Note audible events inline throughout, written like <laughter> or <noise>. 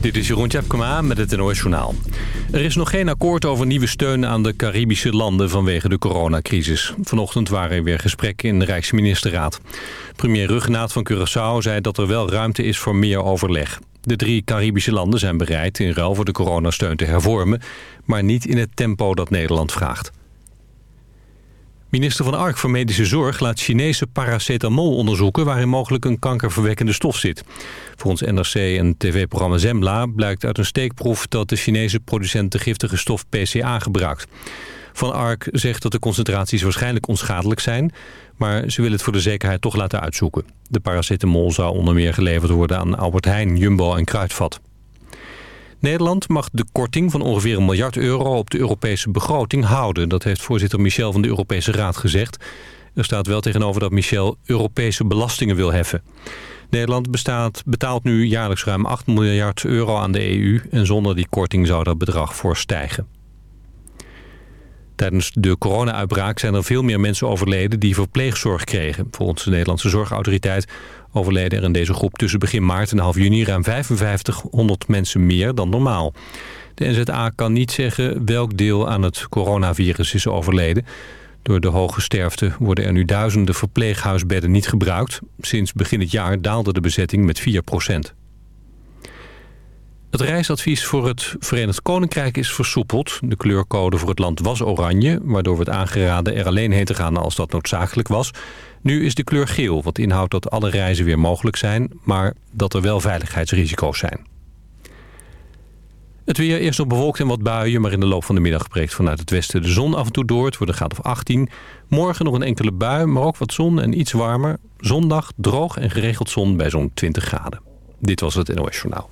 Dit is Jeroen Tjepkema met het NOS Journaal. Er is nog geen akkoord over nieuwe steun aan de Caribische landen vanwege de coronacrisis. Vanochtend waren er weer gesprekken in de Rijksministerraad. Premier Ruggenaat van Curaçao zei dat er wel ruimte is voor meer overleg. De drie Caribische landen zijn bereid in ruil voor de coronasteun te hervormen... maar niet in het tempo dat Nederland vraagt. Minister van Ark voor Medische Zorg laat Chinese paracetamol onderzoeken... waarin mogelijk een kankerverwekkende stof zit. Volgens NRC en tv-programma Zembla blijkt uit een steekproef... dat de Chinese producent de giftige stof PCA gebruikt. Van Ark zegt dat de concentraties waarschijnlijk onschadelijk zijn... maar ze wil het voor de zekerheid toch laten uitzoeken. De paracetamol zou onder meer geleverd worden aan Albert Heijn, Jumbo en Kruidvat. Nederland mag de korting van ongeveer een miljard euro op de Europese begroting houden. Dat heeft voorzitter Michel van de Europese Raad gezegd. Er staat wel tegenover dat Michel Europese belastingen wil heffen. Nederland bestaat, betaalt nu jaarlijks ruim 8 miljard euro aan de EU... en zonder die korting zou dat bedrag voor stijgen. Tijdens de corona-uitbraak zijn er veel meer mensen overleden die verpleegzorg kregen. Volgens de Nederlandse Zorgautoriteit overleden er in deze groep tussen begin maart en half juni ruim 5500 mensen meer dan normaal. De NZA kan niet zeggen welk deel aan het coronavirus is overleden. Door de hoge sterfte worden er nu duizenden verpleeghuisbedden niet gebruikt. Sinds begin het jaar daalde de bezetting met 4 procent. Het reisadvies voor het Verenigd Koninkrijk is versoepeld. De kleurcode voor het land was oranje, waardoor werd aangeraden er alleen heen te gaan als dat noodzakelijk was. Nu is de kleur geel, wat inhoudt dat alle reizen weer mogelijk zijn, maar dat er wel veiligheidsrisico's zijn. Het weer eerst nog bewolkt en wat buien, maar in de loop van de middag breekt vanuit het westen de zon af en toe door. Het wordt een graad of 18. Morgen nog een enkele bui, maar ook wat zon en iets warmer. Zondag droog en geregeld zon bij zo'n 20 graden. Dit was het NOS Journaal.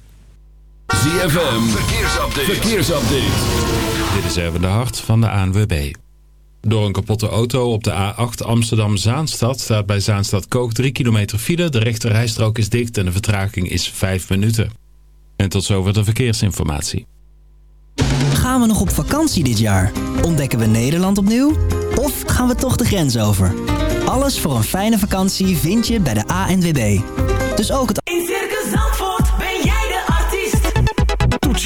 ZFM, verkeersupdate. verkeersupdate. Dit is even de hart van de ANWB. Door een kapotte auto op de A8 Amsterdam-Zaanstad staat bij Zaanstad Kook 3 kilometer file. De rechterrijstrook is dicht en de vertraging is 5 minuten. En tot zover de verkeersinformatie. Gaan we nog op vakantie dit jaar? Ontdekken we Nederland opnieuw? Of gaan we toch de grens over? Alles voor een fijne vakantie vind je bij de ANWB. Dus ook het... In Circus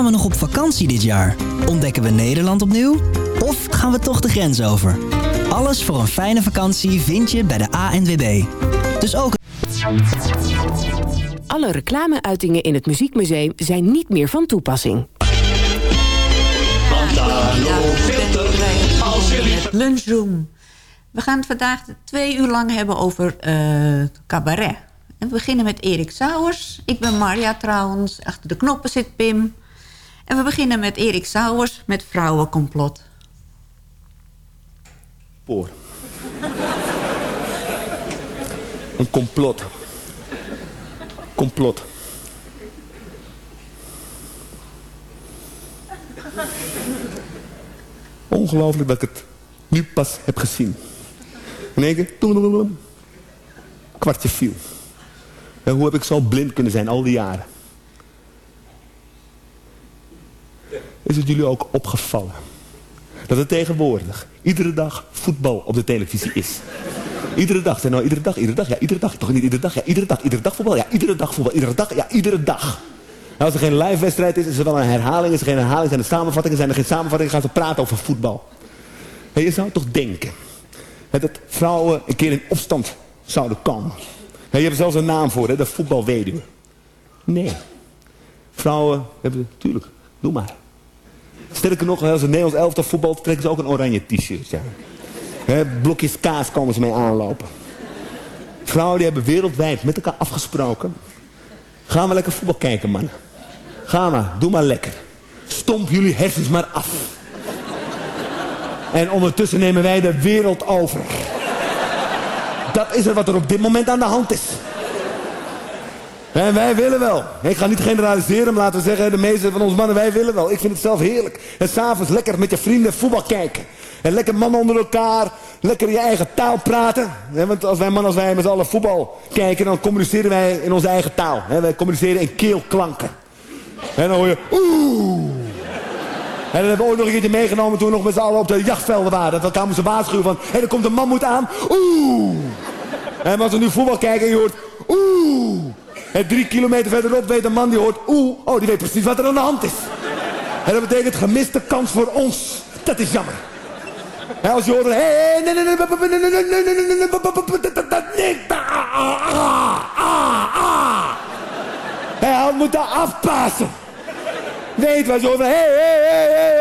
Gaan we nog op vakantie dit jaar? Ontdekken we Nederland opnieuw? Of gaan we toch de grens over? Alles voor een fijne vakantie vind je bij de ANWB. Dus ook... Alle reclameuitingen in het Muziekmuseum zijn niet meer van toepassing. Lunchroom. We gaan het vandaag twee uur lang hebben over eh, cabaret. En we beginnen met Erik Sauers. Ik ben Marja trouwens. Achter de knoppen zit Pim. En we beginnen met Erik Sauers met Vrouwencomplot. Poor. Een complot. Complot. Ongelooflijk dat ik het nu pas heb gezien. In één keer, kwartje viel. En hoe heb ik zo blind kunnen zijn al die jaren? Is het jullie ook opgevallen? Dat er tegenwoordig iedere dag voetbal op de televisie is. Iedere dag, zeg nou iedere dag, iedere dag, ja iedere dag, toch niet iedere dag, ja iedere dag, iedere dag voetbal, ja iedere dag voetbal, iedere dag, ja iedere dag. En als er geen live wedstrijd is, is er wel een herhaling, is er geen herhaling, zijn er samenvattingen, zijn er geen samenvattingen, gaan ze praten over voetbal. En je zou toch denken, dat vrouwen een keer in opstand zouden komen. Hè, je hebt zelfs een naam voor, hè, de voetbalweduwe. Nee. Vrouwen hebben, tuurlijk, doe maar. Sterker nog, als een Nederlands elftal voetbal trekken ze ook een oranje t-shirt. Ja. Blokjes kaas komen ze mee aanlopen. Vrouwen die hebben wereldwijd met elkaar afgesproken. Gaan we lekker voetbal kijken, man. Ga maar, doe maar lekker. Stomp jullie hersens maar af. En ondertussen nemen wij de wereld over. Dat is er wat er op dit moment aan de hand is. En wij willen wel. Ik ga niet generaliseren, maar laten we zeggen, de meeste van onze mannen, wij willen wel. Ik vind het zelf heerlijk. En s'avonds lekker met je vrienden voetbal kijken. En lekker mannen onder elkaar, lekker je eigen taal praten. want als wij mannen, als wij met z'n allen voetbal kijken, dan communiceren wij in onze eigen taal. wij communiceren in keelklanken. En dan hoor je, oeh. En dan hebben we ooit nog een keertje meegenomen toen we nog met z'n allen op de jachtvelden waren. Dat we elkaar moesten waarschuwen van, hé, er komt een mammoet aan. Oeh. En als we nu voetbal kijken en je hoort, oeh. En drie kilometer verderop weet een man die hoort oeh. Oh, die weet precies wat er aan de hand is. En dat betekent gemiste kans voor ons. Dat is jammer. Hij als je hoort... Hij nee, nee, afpassen. nee, nee, nee, nee, Hé, hé, hé, hé,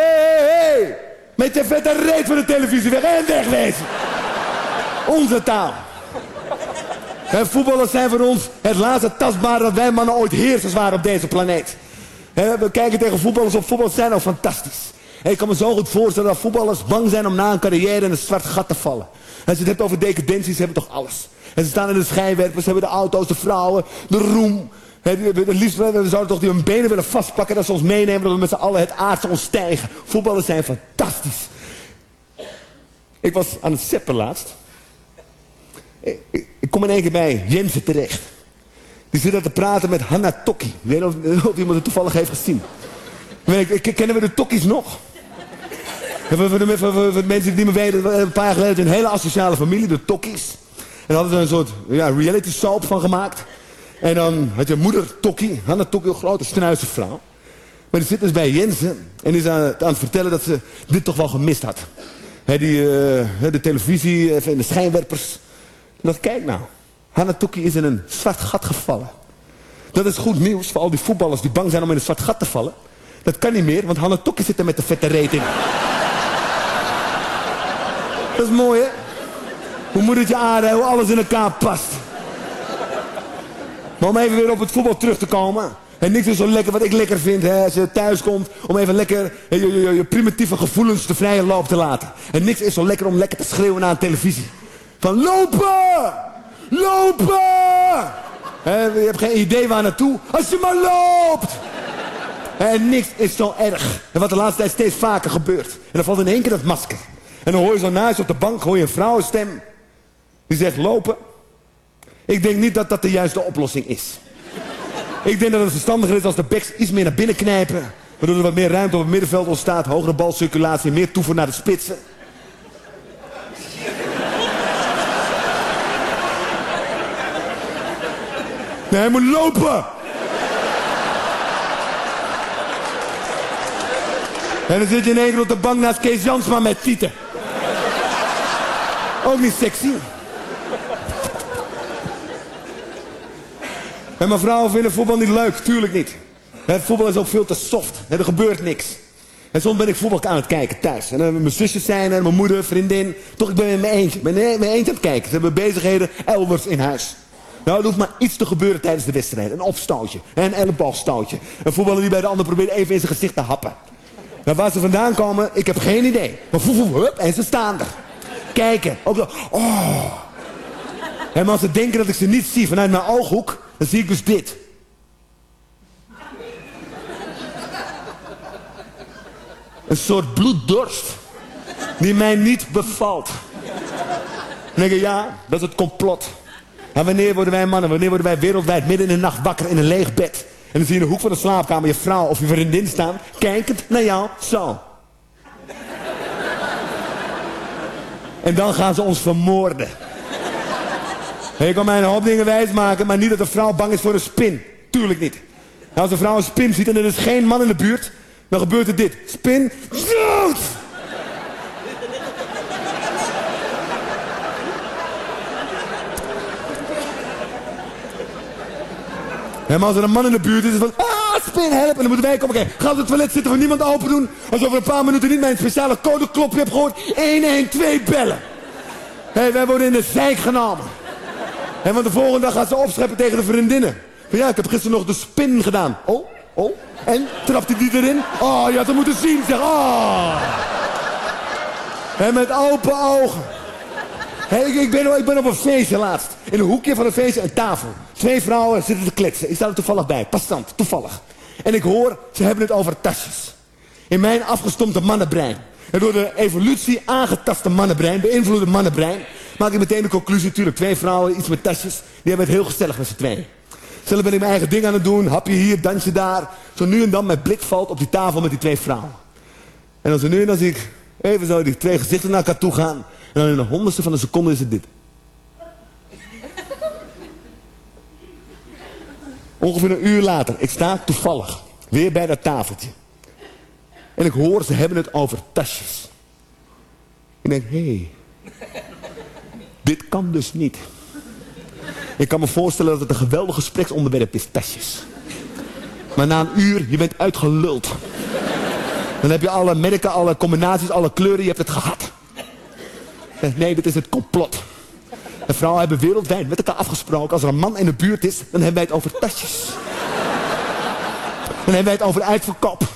hé. Met je vette reet van de televisie weg en wegwezen. Onze taal. En voetballers zijn voor ons het laatste tastbare dat wij mannen ooit heersers waren op deze planeet. we kijken tegen voetballers op voetbal zijn al fantastisch. ik kan me zo goed voorstellen dat voetballers bang zijn om na een carrière in een zwart gat te vallen. Als je het hebt over decadenties, ze hebben toch alles. En ze staan in de schijnwerpers, ze hebben de auto's, de vrouwen, de roem. Het liefst we zouden toch die hun benen willen vastpakken dat ze ons meenemen, dat we met z'n allen het aardse ontstijgen. Voetballers zijn fantastisch. Ik was aan het seppen laatst. Ik, kom in één keer bij Jensen terecht. Die zit daar te praten met Hanna Tokki. Ik weet niet of, of iemand het toevallig heeft gezien. Kennen we de Tokkies nog? Voor de, voor mensen die me weten, een paar jaar geleden een hele asociale familie, de Tokkies. En hadden ze een soort ja, reality soap van gemaakt. En dan had je moeder Tokkie, Hanna Tokkie, een grote snuise vrouw. Maar die zit dus bij Jensen en is aan, het vertellen dat ze dit toch wel gemist had. die, uh, de televisie en de schijnwerpers. Dat kijk nou. Hanna Tokkie is in een zwart gat gevallen. Dat is goed nieuws voor al die voetballers die bang zijn om in een zwart gat te vallen. Dat kan niet meer, want Hanna Tokkie zit er met de vette reet in. Dat is mooi, hè? Hoe moet het je aarde, hoe alles in elkaar past. Maar om even weer op het voetbal terug te komen. En niks is zo lekker wat ik lekker vind hè, als je thuis komt. Om even lekker je, je, je, primitieve gevoelens de vrije loop te laten. En niks is zo lekker om lekker te schreeuwen naar een televisie. Van lopen! Lopen! je hebt geen idee waar naartoe. Als je maar loopt! En niks is zo erg. En wat de laatste tijd steeds vaker gebeurt. En dan valt in één keer dat masker. En dan hoor je zo naast op de bank hoor je een vrouwenstem. Die zegt lopen. Ik denk niet dat dat de juiste oplossing is. Ik denk dat het verstandiger is als de backs iets meer naar binnen knijpen. Waardoor er wat meer ruimte op het middenveld ontstaat. Hogere balcirculatie, meer toevoer naar de spitsen. Nee, hij moet lopen. En dan zit je in één keer op de bank naast Kees Jansma met tieten. Ook niet sexy. En mijn vrouwen vinden voetbal niet leuk, tuurlijk niet. Het voetbal is ook veel te soft. Er gebeurt niks. En soms ben ik voetbal aan het kijken thuis. En dan mijn zusjes zijn er, mijn moeder, vriendin. Toch, ik ben met mijn eentje. Ik ben mijn eentje aan het kijken. Ze hebben bezigheden elders in huis. Nou, er hoeft maar iets te gebeuren tijdens de wedstrijd. Een opstootje, een elleboogstootje. Een voetballer die bij de ander probeert even in zijn gezicht te happen. Nou, waar ze vandaan komen, ik heb geen idee. Maar voef, hup, en ze staan er. Kijken. Oh. En als ze denken dat ik ze niet zie vanuit mijn ooghoek, dan zie ik dus dit. Een soort bloeddorst. Die mij niet bevalt. Dan denk ik, ja, dat is het complot. En wanneer worden wij mannen, wanneer worden wij wereldwijd midden in de nacht wakker in een leeg bed? En dan zie je in de hoek van de slaapkamer je vrouw of je vriendin staan, kijkend naar jou, zo. en dan gaan ze ons vermoorden. Ik kan mij een hoop dingen wijsmaken, maar niet dat een vrouw bang is voor een spin. Tuurlijk niet. als een vrouw een spin ziet en er is geen man in de buurt, dan gebeurt er dit. Spin, dood! En maar als er een man in de buurt is, is van... Ah, spin, help. En dan moeten wij komen kijken. Ga op het toilet zitten van niemand open doen. Als over een paar minuten niet mijn speciale codeklopje hebt gehoord. 112 bellen. Hé, hey, wij worden in de zijk genomen. En want de volgende dag gaat ze opscheppen tegen de vriendinnen. Van ja, ik heb gisteren nog de spin gedaan. Oh, oh. En? Trapte die erin? Oh, je had hem moeten zien, zeg. Oh. En met open ogen. Hé, ik, ik, ben, ik ben op een feestje laatst. In een hoekje van een feestje, een tafel. Twee vrouwen zitten te kletsen. Ik sta er toevallig bij. Passant, toevallig. En ik hoor, ze hebben het over tasjes. In mijn afgestompte mannenbrein. En door de evolutie aangetaste mannenbrein, beïnvloede mannenbrein... maak ik meteen de conclusie, natuurlijk. Twee vrouwen, iets met tasjes. Die hebben het heel gezellig met z'n tweeën. Zelf ben ik mijn eigen ding aan het doen. Hapje hier, dansje daar. Zo nu en dan mijn blik valt op die tafel met die twee vrouwen. En zo nu en dan zie ik even zo die twee gezichten naar elkaar toe gaan. En dan in de honderdste van een seconde is het dit. Ongeveer een uur later, ik sta toevallig weer bij dat tafeltje. En ik hoor, ze hebben het over tasjes. Ik denk, hé, hey, dit kan dus niet. Ik kan me voorstellen dat het een geweldig gespreksonderwerp is, tasjes. Maar na een uur, je bent uitgeluld. Dan heb je alle merken, alle combinaties, alle kleuren, je hebt het gehad. Nee, dit is het complot. En vrouwen hebben wereldwijd met elkaar afgesproken... als er een man in de buurt is, dan hebben wij het over tasjes. Dan hebben wij het over uitverkoop. En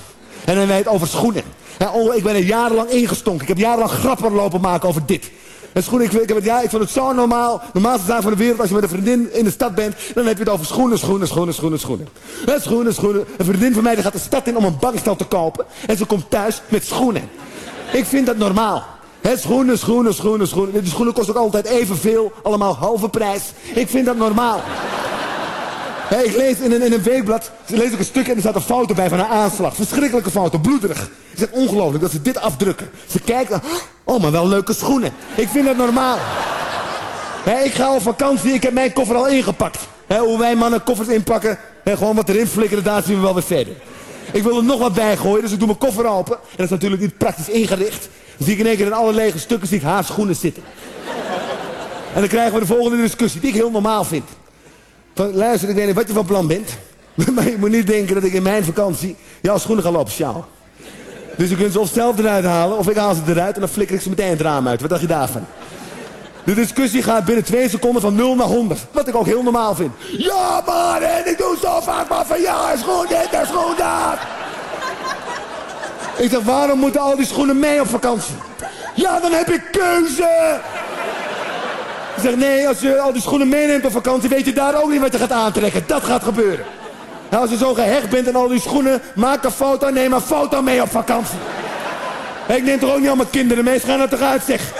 dan hebben wij het over schoenen. En oh, ik ben er jarenlang ingestonken. Ik heb jarenlang grappen lopen maken over dit. En schoenen, ik, ik, heb het, ja, ik vond het zo normaal. Normaalste zaak van de wereld. Als je met een vriendin in de stad bent, dan heb je het over schoenen, schoenen, schoenen, schoenen, schoenen. En schoenen, schoenen. Een vriendin van mij die gaat de stad in om een bankstel te kopen. En ze komt thuis met schoenen. Ik vind dat normaal. He, schoenen, schoenen, schoenen, schoenen. Die schoenen kosten ook altijd evenveel. Allemaal halve prijs. Ik vind dat normaal. <laughs> He, ik lees in een, in een weekblad lees ik een stuk en er staat een foto bij van een aanslag. Verschrikkelijke foto, bloederig. Ik zeg ongelooflijk dat ze dit afdrukken. Ze kijken, oh maar wel leuke schoenen. Ik vind dat normaal. <laughs> He, ik ga op vakantie, ik heb mijn koffer al ingepakt. Hoe wij mannen koffers inpakken, gewoon wat erin flikkeren, daar zien we wel weer verder. Ik wil er nog wat bij gooien, dus ik doe mijn koffer open. En dat is natuurlijk niet praktisch ingericht. Zie ik in één keer in alle lege stukken zie ik haar schoenen zitten. En dan krijgen we de volgende discussie, die ik heel normaal vind. Van, luister, ik weet niet wat je van plan bent. <laughs> Maar je moet niet denken dat ik in mijn vakantie jouw schoenen ga lopen sjouwen. Dus je kunt ze of zelf eruit halen, of ik haal ze eruit en dan flikker ik ze meteen het raam uit. Wat dacht je daarvan? De discussie gaat binnen twee seconden van 0 naar 100. Wat ik ook heel normaal vind. Ja man, en ik doe zo vaak maar van ja, schoen dit en schoen dat. Ik zeg, waarom moeten al die schoenen mee op vakantie? Ja, dan heb ik keuze. Ik zeg, nee, als je al die schoenen meeneemt op vakantie... weet je daar ook niet wat je gaat aantrekken. Dat gaat gebeuren. Nou, als je zo gehecht bent aan al die schoenen... maak een foto, neem een foto mee op vakantie. Ik neem toch ook niet al mijn kinderen mee. Ze gaan er toch uit, zeg.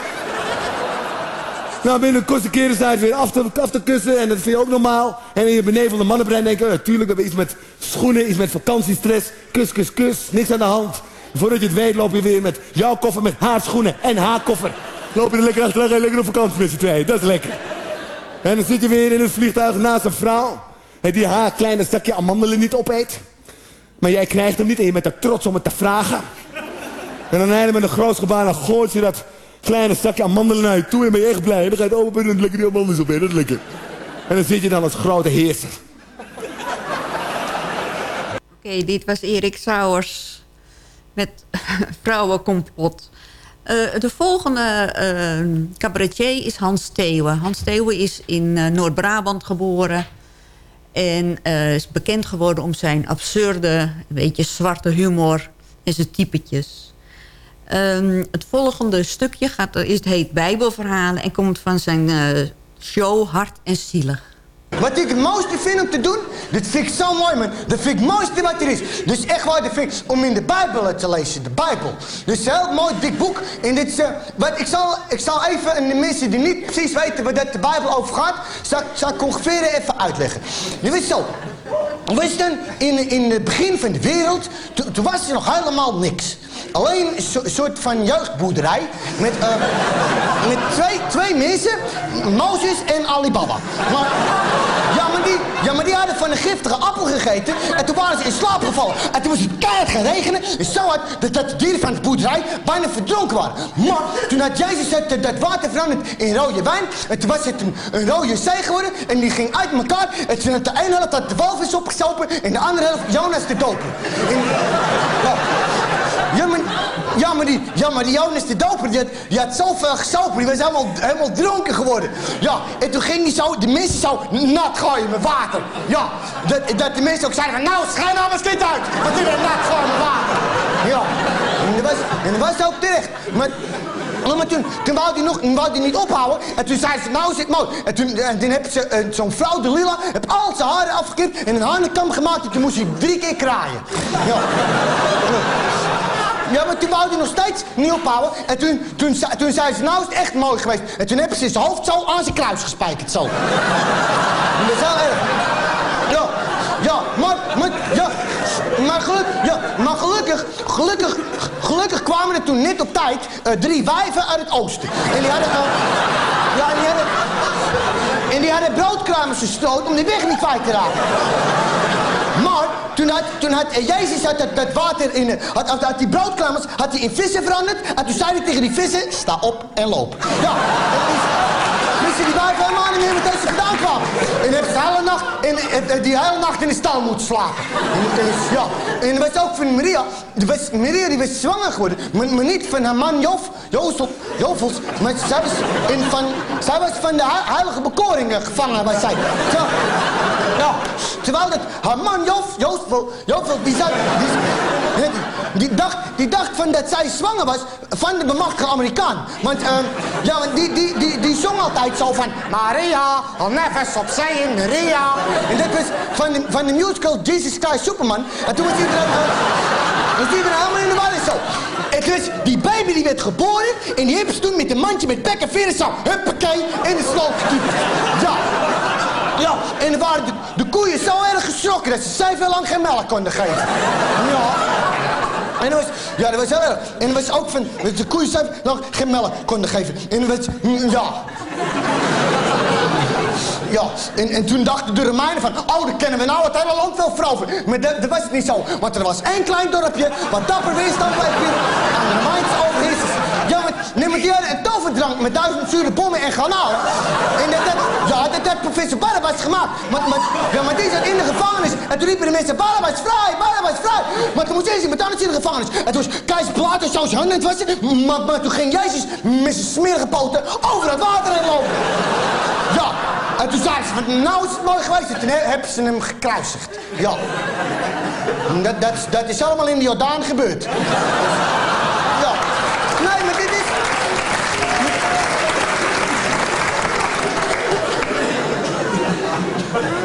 Nou, binnen de kortste keren sta je weer af te, kussen. En dat vind je ook normaal. En in je benevelde mannenbrein denk je... natuurlijk, we hebben iets met schoenen, iets met vakantiestress. Kus, kus, kus. Niks aan de hand. Voordat je het weet loop je weer met jouw koffer met haar schoenen en haar koffer. Loop je er lekker achteraan, ga je lekker op vakantie met z'n tweeën. Dat is lekker. En dan zit je weer in het vliegtuig naast een vrouw... die haar kleine zakje amandelen niet opeet. Maar jij krijgt hem niet en je bent er trots om het te vragen. En dan eindelijk met een groot gebaar, dan gooit je dat kleine zakje amandelen naar je toe... en ben je echt blij. En dan ga je het open en lekker die amandelen op, hè. dat is lekker. En dan zit je dan als grote heerser. Oké, dit was Erik Sauers met <laughs> Vrouwenkomplot. Uh, de volgende uh, cabaretier is Hans Theeuwen. Hans Theeuwen is in uh, Noord-Brabant geboren. En is bekend geworden om zijn absurde, beetje zwarte humor en zijn typetjes. Um, het volgende stukje gaat, is, het heet Bijbelverhalen... en komt van zijn show Hart en Zielig. Wat ik het mooiste vind om te doen, dit vind ik zo mooi man. Dat vind ik het mooiste wat er is. Dus echt waar, dat vind ik om in de Bijbel te lezen, de Bijbel. Dus een heel mooi dik boek. En dit uh, wat, ik, zal, ik zal even, en de mensen die niet precies weten waar dat de Bijbel over gaat, zal, zal ik ongeveer even uitleggen. Je weet zo, Wist je, in, in het begin van de wereld, toen was er nog helemaal niks. Alleen een soort van jeugdboerderij met, uh, met twee, twee mensen, Mozes en Alibaba. Maar, maar die ja, maar die hadden van een giftige appel gegeten. En toen waren ze in slaap gevallen. En toen moest het keihard gaan regenen. En zo hard dat, dat de dieren van de boerderij bijna verdronken waren. Maar toen had Jezus het, dat water veranderd in rode wijn. En toen was het een, rode zee geworden. En die ging uit elkaar. En toen had de ene helft had de walvis opgesopen. En de andere helft Jonas de doper. En, ja. Ja, maar, ja, maar die, ja, maar die Jonas de Doper, die had, die had zoveel gesopen. Die was helemaal, helemaal dronken geworden. Ja, en toen ging hij zo, de mensen zo nat gooien met water. Ja, dat, dat de mensen ook zeiden van, nou, schijn nou eens dit uit. Want dit is nat gooien met water. Ja, en dat was, en dat was ook terecht. Maar, maar toen, toen wou hij nog wou die niet ophouden. En toen zei ze, nou het mooi. En toen, en toen heb ze eh, zo'n vrouw, de Lila, heb al zijn haren afgeknipt en een hanenkam gemaakt. En toen moest hij drie keer kraaien. Ja. Ja, maar toen wou hij nog steeds niet ophouden. En toen, toen, toen zei ze, nou is het echt mooi geweest. En toen hebben ze zijn hoofd zo aan zijn kruis gespijkerd, zo. <laughs> Ja, ja, maar, maar, ja, maar, geluk, ja, maar gelukkig, gelukkig, gelukkig kwamen er toen net op tijd eh, drie wijven uit het oosten. En die hadden dan, ja, en die hadden, en die hadden broodkruimers gestoten om die weg niet kwijt te raken. Toen had, toen had Jezus had dat, dat water in, had, had, had die broodkruimers had hij in vissen veranderd. En toen zei hij tegen die vissen, sta op en loop. Ja, dat is, wisten die wijven helemaal niet meer wat ze gedaan En ze de hele nacht, en, die hele nacht in de stal moeten slapen. En, en, ja, en dat was ook van Maria. Maria die was zwanger geworden. Maar, niet van haar man Jof, Jozef, Jovels. Maar zij was, in van, zij was van de he- heilige bekoring eh, gevangen, was zij. Ja, terwijl dat haar man Jof, Jozef, Jozef, die. Die, dacht, die dacht van dat zij zwanger was van de bemachtigde Amerikaan. Want, ehm, ja, die, die, die, die zong altijd zo van... Maria, Never stop saying Maria. En dat was van de, van de musical Jesus Christ Superman. En toen was iedereen... Uh, was iedereen helemaal in de war en zo. En dus, die baby die werd geboren... en die hebben ze toen met een mandje met bek en veren zo... huppakee, in de sloot gekiept. Ja. Ja, en dan waren de, de koeien zo erg geschrokken dat ze zeven lang geen melk konden geven. Ja. En dat was, ja, dat was heel erg. En dat was ook van, dat de koeien zeven lang geen melk konden geven. En dat was, ja. Ja, en, en toen dachten de Romeinen van, oh, dan kennen we nou het hele land wel veroveren. Maar dat, dat was het niet zo. Want er was één klein dorpje, wat dapper weerstand bij het aan de Romeinse overheersers. Ja, maar, nee, maar die een toverdrank met duizend zure bommen en garnalen. En dat, dat, ja, dat had professor Barabbas gemaakt. Maar, maar, ja, maar die zat in de gevangenis. En toen riepen de mensen, Barabbas vrij, Barabbas vrij. Maar toen moest eerst iemand anders in de gevangenis. En toen was keizer Pilatus zo zijn handen aan het wassen. Maar, maar toen ging Jezus met zijn smerige over het water heen lopen. En toen zeiden ze, nou is het mooi geweest. En toen he- hebben ze hem gekruisigd. Ja. Dat, dat, dat is allemaal in de Jordaan gebeurd. Ja. Nee, maar dit is...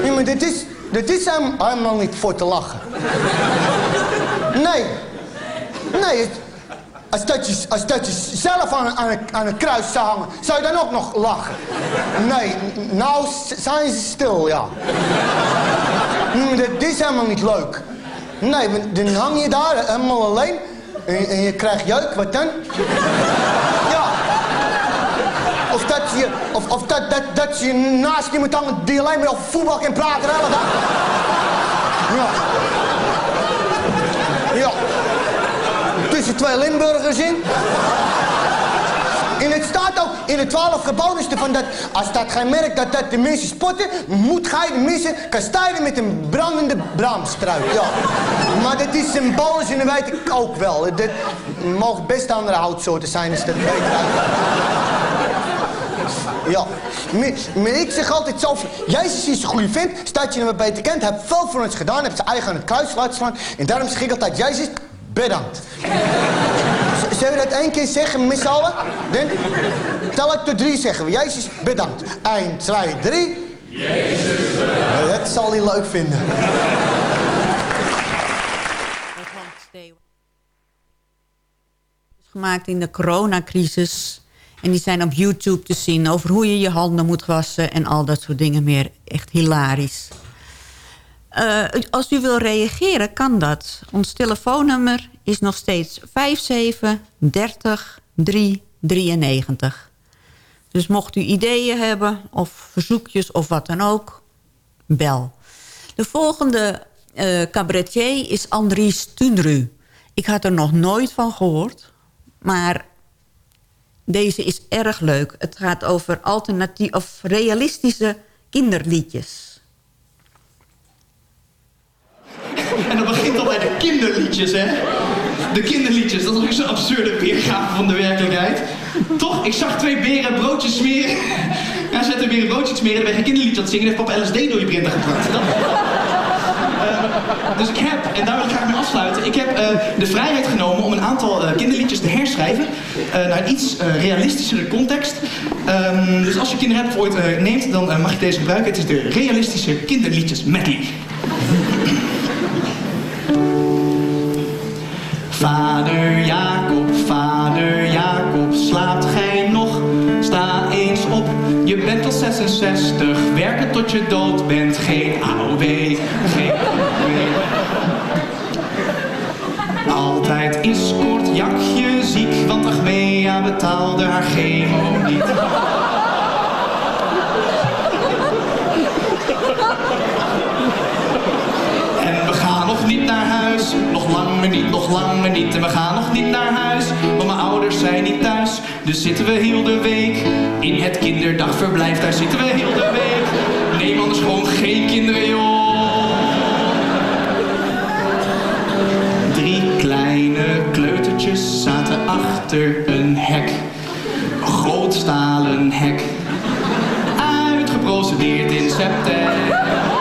Nee, maar dit is... Dit is helemaal niet voor te lachen. Nee. Nee, het- als dat je, als dat je zelf aan, aan, het- aan kruis zou hangen, zou je dan ook nog lachen? Nee, nou zijn ze stil, ja. Mm, Dit is helemaal niet leuk. Nee, dan hang je daar helemaal alleen en, en je krijgt jeuk, wat dan? Ja. Of dat je, of, of dat, dat, dat je naast iemand hangt die alleen maar over voetbal kan praten. Ja. Ja. Twee Limburgers in. En het staat ook in de twaalf geboden van dat als dat gij merkt dat, dat de mensen spotten, moet gij de mensen kastijden met een brandende braamstruik. Ja. Maar dat is symbolisch en dat weet ik ook wel. Dat mogen best andere houtsoorten zijn als dat beter. Ja, maar, ik zeg altijd zo, Jezus is een goede vent, staat je hem beter kent, heeft veel voor ons gedaan, heeft zijn eigen aan het kruis laten slaan. En daarom zeg ik Jezus, bedankt. Zullen we dat één keer zeggen met z'n tel ik tot drie zeggen we, Jezus, bedankt. 1, 2, 3. Jezus, Dat zal hij leuk vinden. gemaakt in de coronacrisis. En die zijn op YouTube te zien over hoe je je handen moet wassen... en al dat soort dingen meer. Echt hilarisch. Eh, als u wil reageren, kan dat. Ons telefoonnummer is nog steeds 57 30 393. Dus mocht u ideeën hebben of verzoekjes of wat dan ook... bel. De volgende eh, cabaretier is Andries Tunru. Ik had er nog nooit van gehoord. Maar deze is erg leuk. Het gaat over alternatief of realistische kinderliedjes. En dat begint al bij de kinderliedjes, hè? De kinderliedjes, dat is ook zo'n absurde weergave van de werkelijkheid. Toch, ik zag twee beren broodjes smeren. Ja, ze hebben beren broodjes smeren, dan ben geen kinderliedje aan het zingen. Dan heeft papa LSD door je printer gepraat. Dat... Eh, dus ik heb, en daar wil ik graag afsluiten, ik heb eh, de vrijheid genomen om een aantal eh, kinderliedjes te herschrijven naar een iets realistischere context. Ehm, dus als je kinderen hebt ooit neemt, dan mag je deze gebruiken. Het is de realistische kinderliedjes medley. Vader Jacob, vader Jacob, slaapt gij nog? Sta eens op, je bent al 66, werken tot je dood bent, geen AOW, geen AOW. Altijd is kort jakje ziek, want Achmea betaalde haar chemo niet. En we gaan nog niet nog langer niet, nog langer niet. En we gaan nog niet naar huis, want mijn ouders zijn niet thuis. Dus zitten we heel de week in het kinderdagverblijf. Daar zitten we heel de week. Neem anders gewoon geen kinderen, joh. Drie kleine kleutertjes zaten achter een hek. Een groot stalen hek. Uitgeprocedeerd in september.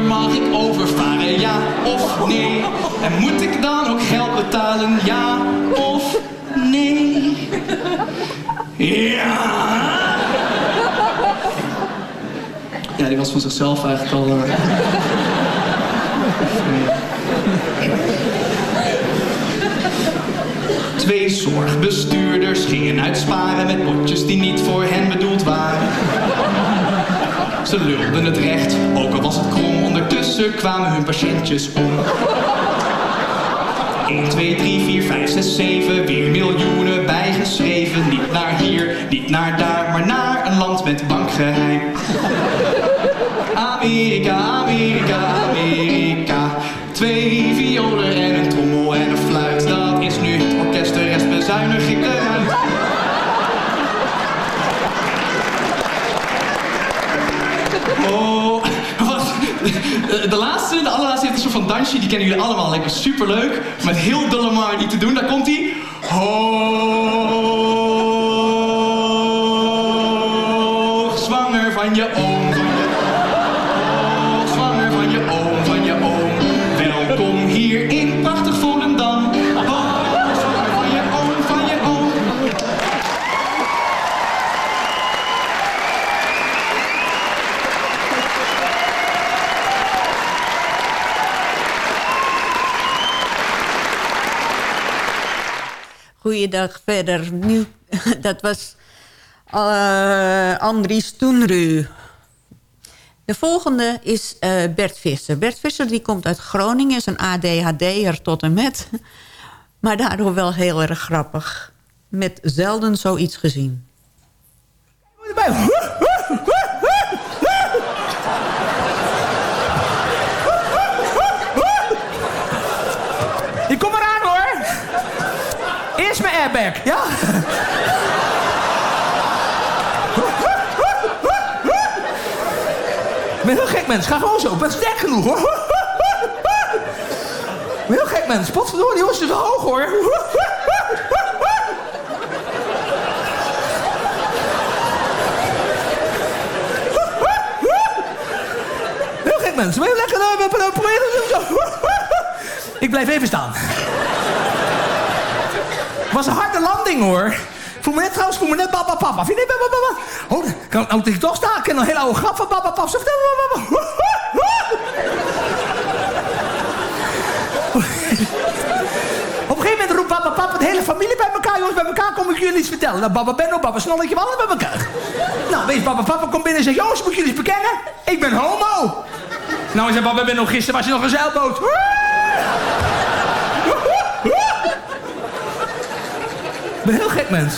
Mag ik overvaren, ja of nee? En moet ik dan ook geld betalen, ja of nee? Ja. Ja, die was van zichzelf eigenlijk al... eh. Twee zorgbestuurders gingen uitsparen met potjes die niet voor hen bedoeld waren. Ze lulden het recht, ook al was het krom. Ondertussen kwamen hun patiëntjes om. 1, 2, 3, 4, 5, 6, 7, weer miljoenen bijgeschreven. Niet naar hier, niet naar daar, maar naar een land met bankgeheim. Amerika, Amerika, Amerika. Twee violen en een trommel en een fluit. Dat is nu het orkest, de rest bezuinig ik eruit. Oh, wat? De laatste, de allerlaatste heeft een soort van dansje. Die kennen jullie allemaal. Lekker superleuk. Met heel Dolomar niet te doen. Daar komt hij. Hoog zwanger van je oom. Goeiedag verder. Nu, <laughs> dat was eh Andries Toenru. De volgende is eh, Bert Visser. Bert Visser die komt uit Groningen, is een ADHD'er tot en met. <laughs> Maar daardoor wel heel erg grappig. Met zelden zoiets gezien. Je kom eraan hoor. Eerst mijn airbag, ja? Ik ben heel gek mens, ga gewoon zo. Ik ben sterk genoeg hoor. Ik ben heel gek mens. Potverdorie, jongens, het is hoog hoor. Heel gek mens. Ben je lekker proberen zo. Ik blijf even staan. Was een harde landing hoor. Voel me net trouwens, voel me net papa papa. Vind je niet papa papa? Oh, kan, nou, dat ik toch sta, ik ken een hele oude grap van papa papa. Vertel papa. Op een gegeven moment roept papa papa de hele familie bij elkaar. Jongens, bij elkaar kom ik jullie iets vertellen. Nou, baba Benno, baba Snolletje, we bij elkaar. Nou, wees papa papa komt binnen en zegt... Jongens, moet jullie iets bekennen? Ik ben homo. Nou, zei papa Benno, gisteren was je nog een zeilboot. Ik ben heel gek mens.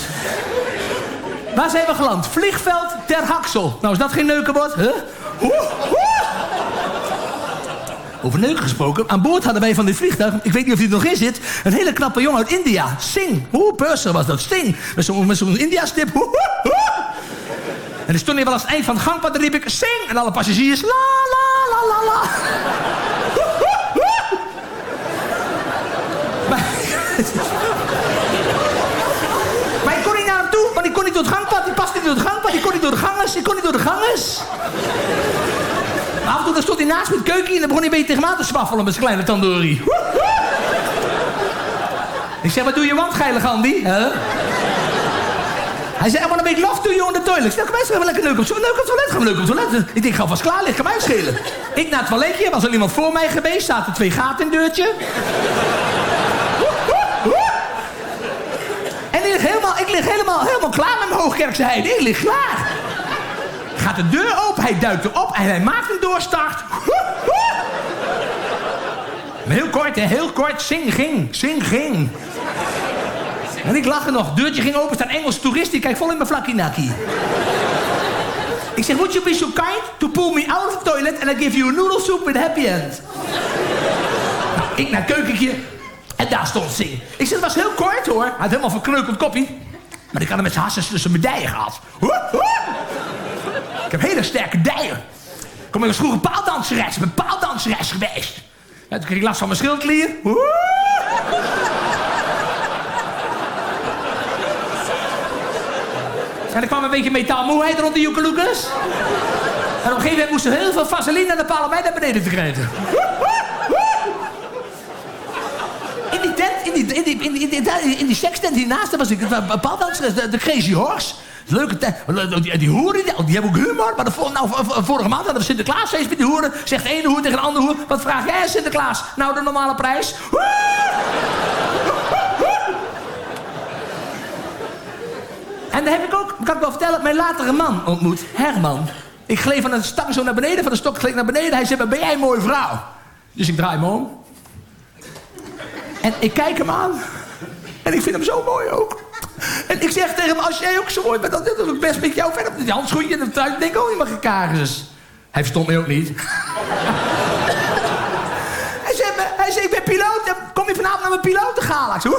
Waar zijn we geland? Vliegveld ter Haksel. Nou, is dat geen neukenbord? Huh? Oeh, oeh. Over neuken gesproken. Aan boord hadden wij van dit vliegtuig, ik weet niet of hij er nog in zit... een hele knappe jongen uit India. Sing. Hoe Purser was dat. Sting. Met zo'n India-stip. En dan stond hij wel als het eind van het gangpad riep ik... Sing. En alle passagiers... La, la, la, la, la. Maar, maar ik kon niet naar hem toe, want ik kon door het gangpad. Ik paste niet door het gangpad, ik kon niet door de gangers. Ik kon niet door de gangers. Maar af en toe stond hij naast me in het keuken en dan begon hij een beetje tegen me aan te swaffelen met zijn kleine tandoori. Ik zeg, wat doe je wandgeilig, Andy? Huh? Hij zei, I want to make love to you on the toilet. Ik zeg, kom eens, lekker leuk op, het toilet. Gaan we leuk op het toilet. Ik denk, ga vast klaar liggen, kan mij schelen. Ik naar het toiletje, was er iemand voor mij geweest. Zaten twee gaten in deurtje. En ik lig ik lig helemaal, helemaal klaar met mijn hoogkerkse. Ik lig klaar. Gaat de deur open, hij duikt erop en hij maakt een doorstart. Heel kort, heel kort. Sing, ging, sing, ging. En ik lach er nog. Deurtje ging open, staat Engels toerist. Die kijkt vol in mijn flakkinaki. Ik zeg, would you be so kind to pull me out of the toilet and I give you a noodle soup with a happy end? nou, ik naar keukentje en daar stond Sing. Ik zeg, het was heel kort hoor. Hij had helemaal verkreukeld koppie. Maar ik had hem met zijn hassens tussen mijn dijen gehad. Ik heb hele sterke dijen. Kom ik als vroeger paaldanseres. Ben paaldanseres geweest. En toen kreeg ik last van mijn schildklier. En er kwam een beetje metaalmoeheid rond de joekeloekers. En op een gegeven moment moest er heel veel vaseline aan de paal om naar beneden te krijgen. In die tent, in in in in die, sekstent hiernaast was ik een de, de Crazy Horse. Leuke tent. Die, die hoeren, die, hebben ook humor. Maar de, nou, vorige maand hadden we Sinterklaasfeest met die hoeren. Zegt de ene hoer tegen de andere hoer. Wat vraag jij Sinterklaas? Nou, de normale prijs. En dan heb ik ook, kan ik wel vertellen, mijn latere man ontmoet. Herman. Ik gleed van een stang zo naar beneden, van de stok gleed naar beneden. Hij zei, "Maar ben jij een mooie vrouw? Dus ik draai me om. En ik kijk hem aan. En ik vind hem zo mooi ook. En ik zeg tegen hem, als jij ook zo mooi bent, dan wil ik best met jou verder. Die handschoentje en de trui, ik denk, oh, je mag geen casus. Hij verstond mij ook niet. hij, zei, hij zei, ik ben piloot. Kom je vanavond naar mijn pilootengala? Ik zei,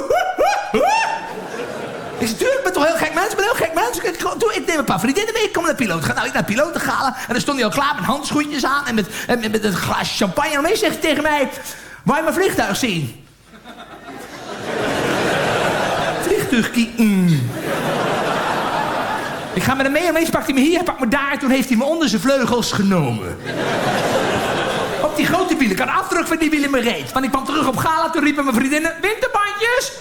ik zei, tuurlijk, ik ben toch heel gek mens. Ik ben heel gek mens. Ik, doe- ik neem een paar vriendinnen mee. Ik kom naar piloot. Nou, ik naar de piloot gala. En dan stond hij al klaar met handschoentjes aan. En met, met, een glaasje champagne. En zegt hij tegen mij... Wou je mijn vliegtuig zien? Vliegtuigkie. mm. Ik ga met hem mee. En ineens pakt hij me hier. Hij pakt me daar. En toen heeft hij me onder zijn vleugels genomen. Op die grote wielen. Ik had afdruk van die wielen me reed. Want ik kwam terug op gala. Toen riepen mijn vriendinnen... Winterbandjes!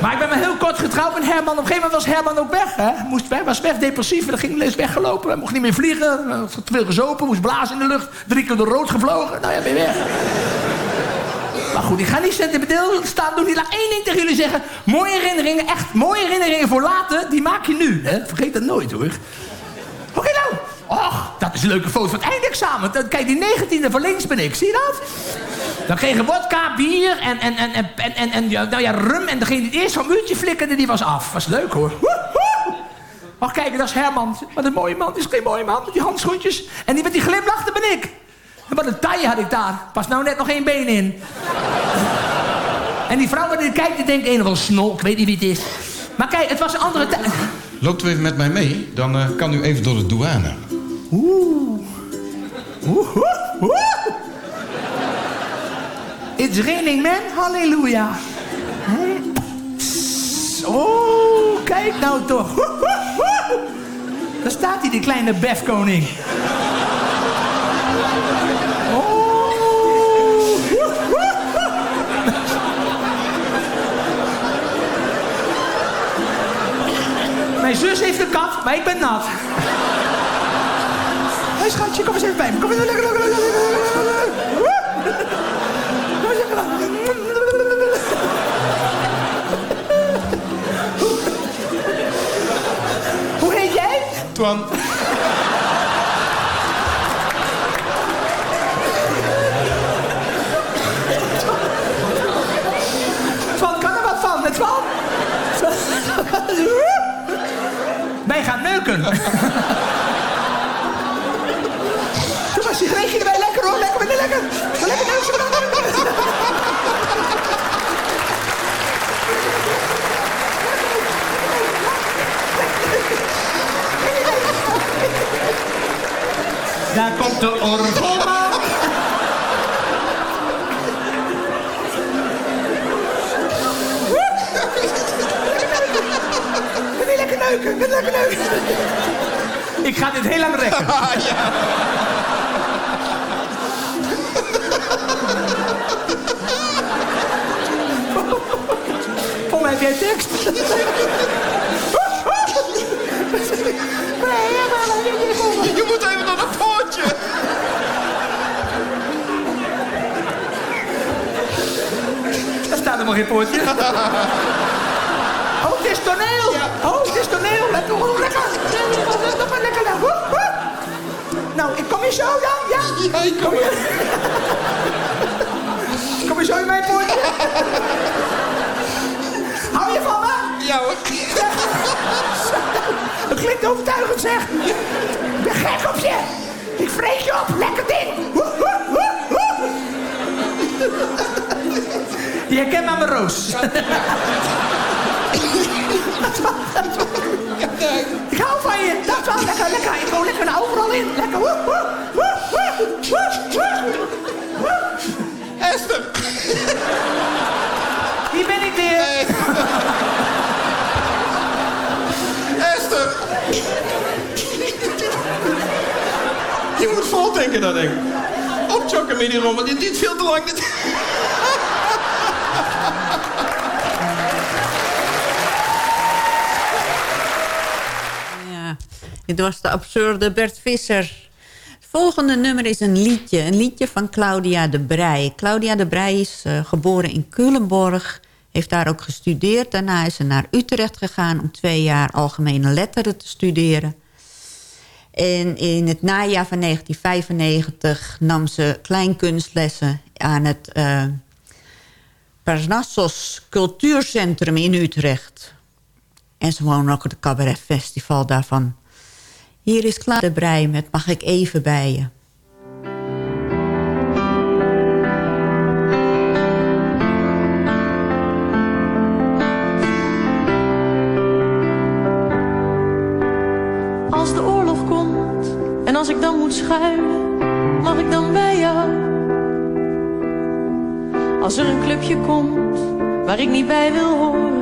Maar ik ben maar heel kort getrouwd met Herman. Op een gegeven moment was Herman ook weg. Hè? Moest weg, was weg, depressief. En dan ging les weggelopen. Hij mocht niet meer vliegen. Hij te veel gezopen. Moest blazen in de lucht. Drie keer door rood gevlogen. Nou ja, ben je weg. Maar goed, ik ga niet sentimenteel staan doen. Ik laat één ding tegen jullie zeggen. Mooie herinneringen, echt mooie herinneringen voor later, die maak je nu. Hè? Vergeet dat nooit hoor. Oké nou. Och, dat is een leuke foto van het eindexamen. Kijk, die negentiende van links ben ik. Zie je dat? Dan kregen we vodka, bier en, en, en, en, en, en, ja, nou ja, rum. En degene die het eerst van een uurtje flikkerde, die was af. Was leuk hoor. Woehoe! Ach, kijk, dat is Herman. Wat een mooie man. Dat is geen mooie man met die handschoentjes. En die met die glimlach, ben ik. En wat een taille had ik daar. Pas nou net nog één been in. En die vrouw die kijkt, die denkt een of andere snol. Ik weet niet wie het is. Maar kijk, het was een andere tijd. Loopt u even met mij mee, dan eh, kan u even door de douane. Oeh. Oeh, oeh, oeh. It's raining man, halleluja. Hè? Oh, kijk nou toch. Daar staat hij, die kleine befkoning. Mijn zus heeft een kat, maar ik ben nat. Hé schatje, kom eens even bij me. Kom eens lekker, lekker, lekker, lekker. Hoe heet jij? Er Twan. mee gaat neuken. <laughs> Doe maar je sigaretje erbij, lekker hoor, lekker, lekker, lekker. Lekker neuken. Daar komt de orgelman. Neuken? Wil je lekker neuken? Ik ga dit heel lang rekken. <laughs> Volgens mij heb jij tekst. <laughs> Je moet even naar dat poortje. Daar staat helemaal geen poortje. <laughs> Oh, het is toneel. Oh, ik kom je zo dan, ja? Ja, ik kom je. Kom je zo in mijn poortje? Hou je van me? Ja hoor. Dat klinkt overtuigend, zeg. Ik ben gek op je. Ik vreet je op. Lekker ding. Woep. Je herkent maar mijn roos. Je. Dat is wel lekker, lekker. Ik go lekker overal in. Lekker. Woep, woep, woep, woep. Esther. Hier ben ik weer. Esther. Je moet vol denken dat ding. Op chokken mini rommel. Dit duurt veel te lang. Dit- was de absurde Bert Visser. Het volgende nummer is een liedje. Een liedje van Claudia de Brij. Claudia de Brij is eh, geboren in Culemborg. Heeft daar ook gestudeerd. Daarna is ze naar Utrecht gegaan om twee jaar algemene letteren te studeren. En in het najaar van 1995 nam ze kleinkunstlessen aan het eh Parnassos Cultuurcentrum in Utrecht. En ze wonen ook het Cabaret Festival daarvan. Hier is Klaar de Brij met Mag ik even bij je. Als de oorlog komt en als ik dan moet schuilen, mag ik dan bij jou? Als er een clubje komt waar ik niet bij wil horen,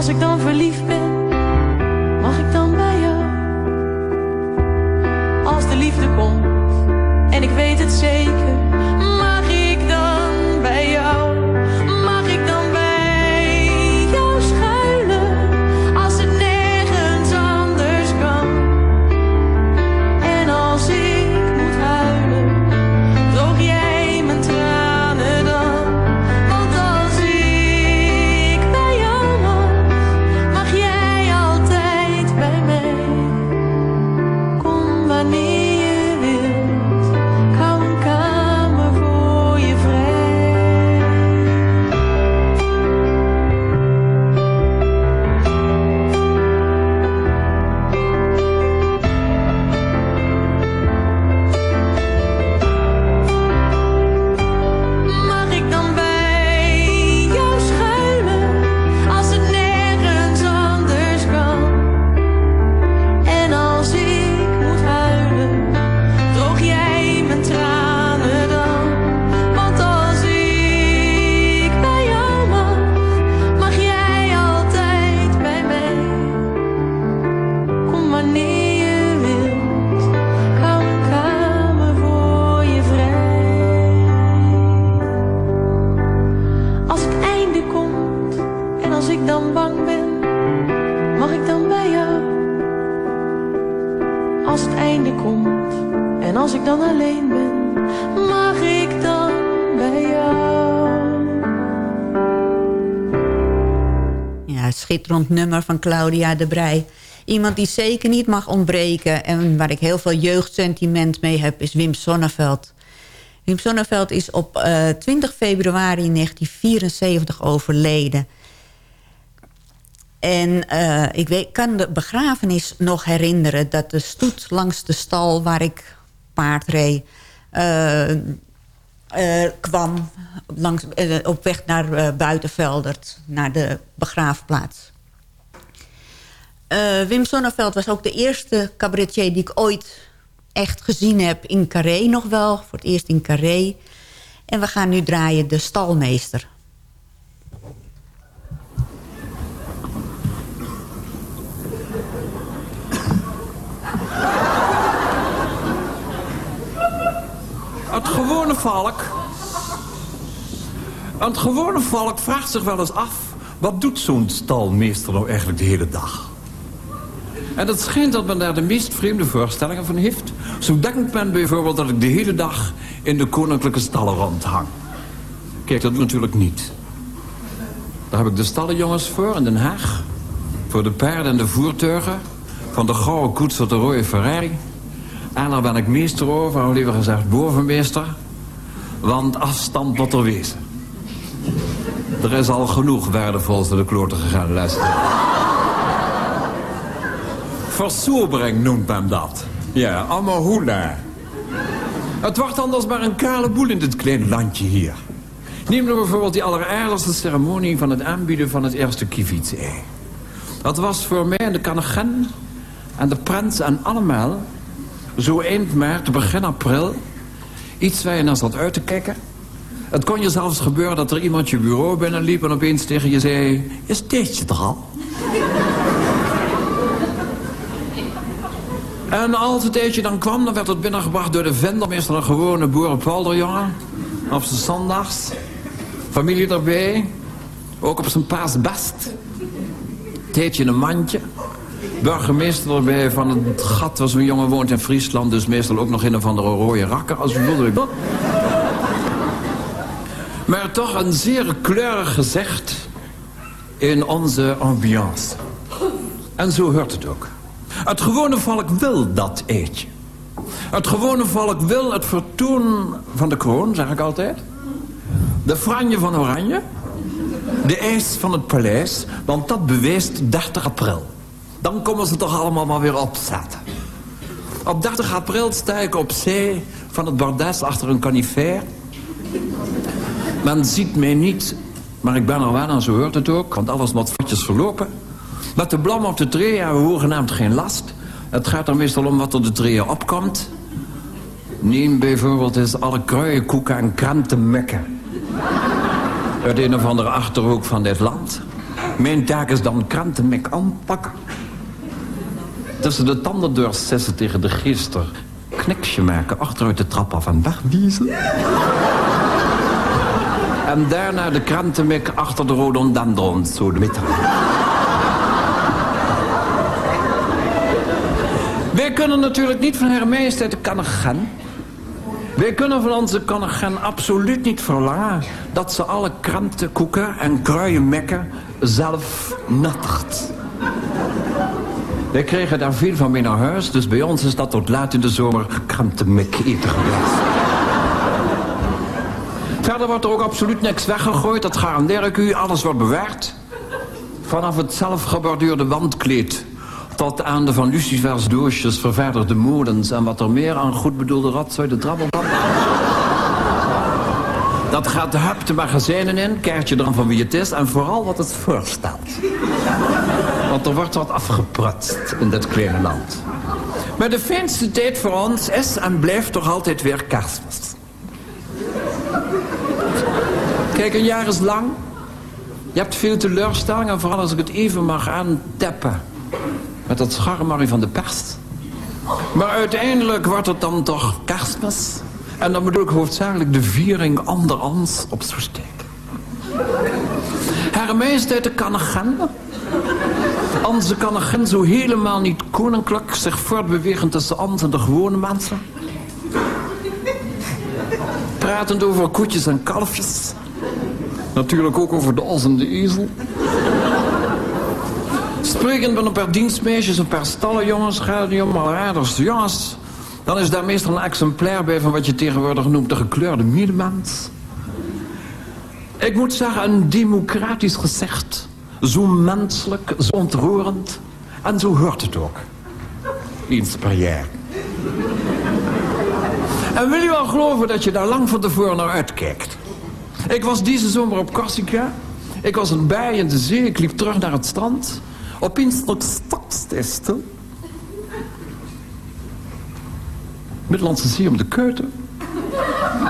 Als ik dan verliefd ben, mag ik dan bij jou? Als de liefde komt Nummer van Claudia de Brij. Iemand die zeker niet mag ontbreken... en waar ik heel veel jeugdsentiment mee heb, is Wim Sonneveld. Wim Sonneveld is op eh 20 februari 1974 overleden. En eh, ik weet, kan de begrafenis nog herinneren... dat de stoet langs de stal waar ik paard reed... eh, kwam langs, op weg naar Buitenveldert, naar de begraafplaats. Eh, Wim Sonneveld was ook de eerste cabaretier die ik ooit echt gezien heb in Carré nog wel. Voor het eerst in Carré. En we gaan nu draaien De Stalmeester. Het gewone volk... Het gewone volk vraagt zich wel eens af... wat doet zo'n stalmeester nou eigenlijk de hele dag? En het schijnt dat men daar de meest vreemde voorstellingen van heeft. Zo denkt men bijvoorbeeld dat ik de hele dag... in de koninklijke stallen rondhang. Kijk, dat natuurlijk niet. Daar heb ik de stallenjongens voor in Den Haag. Voor de paarden en de voertuigen. Van de gouden koets tot de rode Ferrari. En daar ben ik meester over, of liever gezegd bovenmeester. Want afstand moet er wezen. Er is al genoeg waardevols naar de kloten gegaan, luisteren. Versobering noemt men dat. Ja, amahula. Het wordt anders maar een kale boel in dit kleine landje hier. Neem nou bijvoorbeeld die alleraardigste ceremonie van het aanbieden van het eerste kievitsei. Dat was voor mij en de Kannegen en de prins en allemaal... zo eind maart, begin april... iets waar je naar zat uit te kijken. Het kon je zelfs gebeuren dat er iemand je bureau binnenliep... en opeens tegen je zei... Is Teetje er al? En als het eetje dan kwam, dan werd het binnengebracht door de vender. Meestal een gewone boerenpolderjongen. Op zijn zondags. Familie erbij. Ook op zijn paasbest. Teetje in een mandje. Burgemeester erbij van het gat waar zo'n jongen woont in Friesland. Dus meestal ook nog in een van de rode rakken. Als wilde. Maar toch een zeer kleurig gezicht in onze ambiance. En zo hoort het ook. Het gewone volk wil dat eetje. Het gewone volk wil het vertoon van de kroon, zeg ik altijd. De franje van Oranje. De eis van het paleis, want dat beweest 30 april. Dan komen ze toch allemaal maar weer opzetten. Op 30 april sta ik op zee van het bordes achter een canifer. Men ziet mij niet, maar ik ben er wel en zo hoort het ook. Want alles moet vatjes verlopen. Met de blam op de tree hebben we hoegenaamd geen last. Het gaat er meestal om wat er de tree opkomt. Neem bijvoorbeeld eens alle kruienkoeken en krantenmekken. Uit een of andere achterhoek van dit land. Mijn taak is dan krantenmek aanpakken. Tussen de tanden doorzessen tegen de gister. Kniksje maken, achteruit de trap af en wegwiezen. En daarna de krantenmek achter de rhododendrons, zo de middag. Kunnen natuurlijk niet van Hare Majesteit de Kannegen. Wij kunnen van onze Kannegen absoluut niet verlangen... dat ze alle krantenkoeken en kruienmekken zelf nuttigt. Wij kregen daar veel van mee naar huis... dus bij ons is dat tot laat in de zomer krantenmek eten geweest. Verder wordt er ook absoluut niks weggegooid, dat garandeer ik u. Alles wordt bewaard. Vanaf het zelfgeborduurde wandkleed tot aan de van lucifers doosjes vervaardigde molens... en wat er meer aan goed bedoelde ratzooi de drabbel Dat gaat de hup de magazijnen in, kaartje dan van wie het is... en vooral wat het voorstelt. Want er wordt wat afgeprutst in dit kleine land. Maar de fijnste tijd voor ons is en blijft toch altijd weer kerstmis. Kijk, een jaar is lang. Je hebt veel teleurstellingen, vooral als ik het even mag aantappen. Met dat scharmarie van de pers. Maar uiteindelijk wordt het dan toch kerstmis. En dan bedoel ik hoofdzakelijk de viering onder ons op Soestdijk. Hare Majesteit de Kanagen. Onze Kanagen zo helemaal niet koninklijk zich voortbewegen tussen ons en de gewone mensen. Pratend over koetjes en kalfjes. Natuurlijk ook over de os en de ezel. Sprekend met een paar dienstmeisjes, een paar stallenjongens, gaat maar rijders, jongens. Dan is daar meestal een exemplaar bij van wat je tegenwoordig noemt de gekleurde middenmens. Ik moet zeggen, een democratisch gezegd. Zo menselijk, zo ontroerend. En zo hoort het ook. Eens per jaar. En wil je wel geloven dat je daar lang van tevoren naar uitkijkt? Ik was deze zomer op Corsica. Ik was een bij in de zee. Ik liep terug naar het strand. Opeens nog stil. Middellandse Zee om de keuten.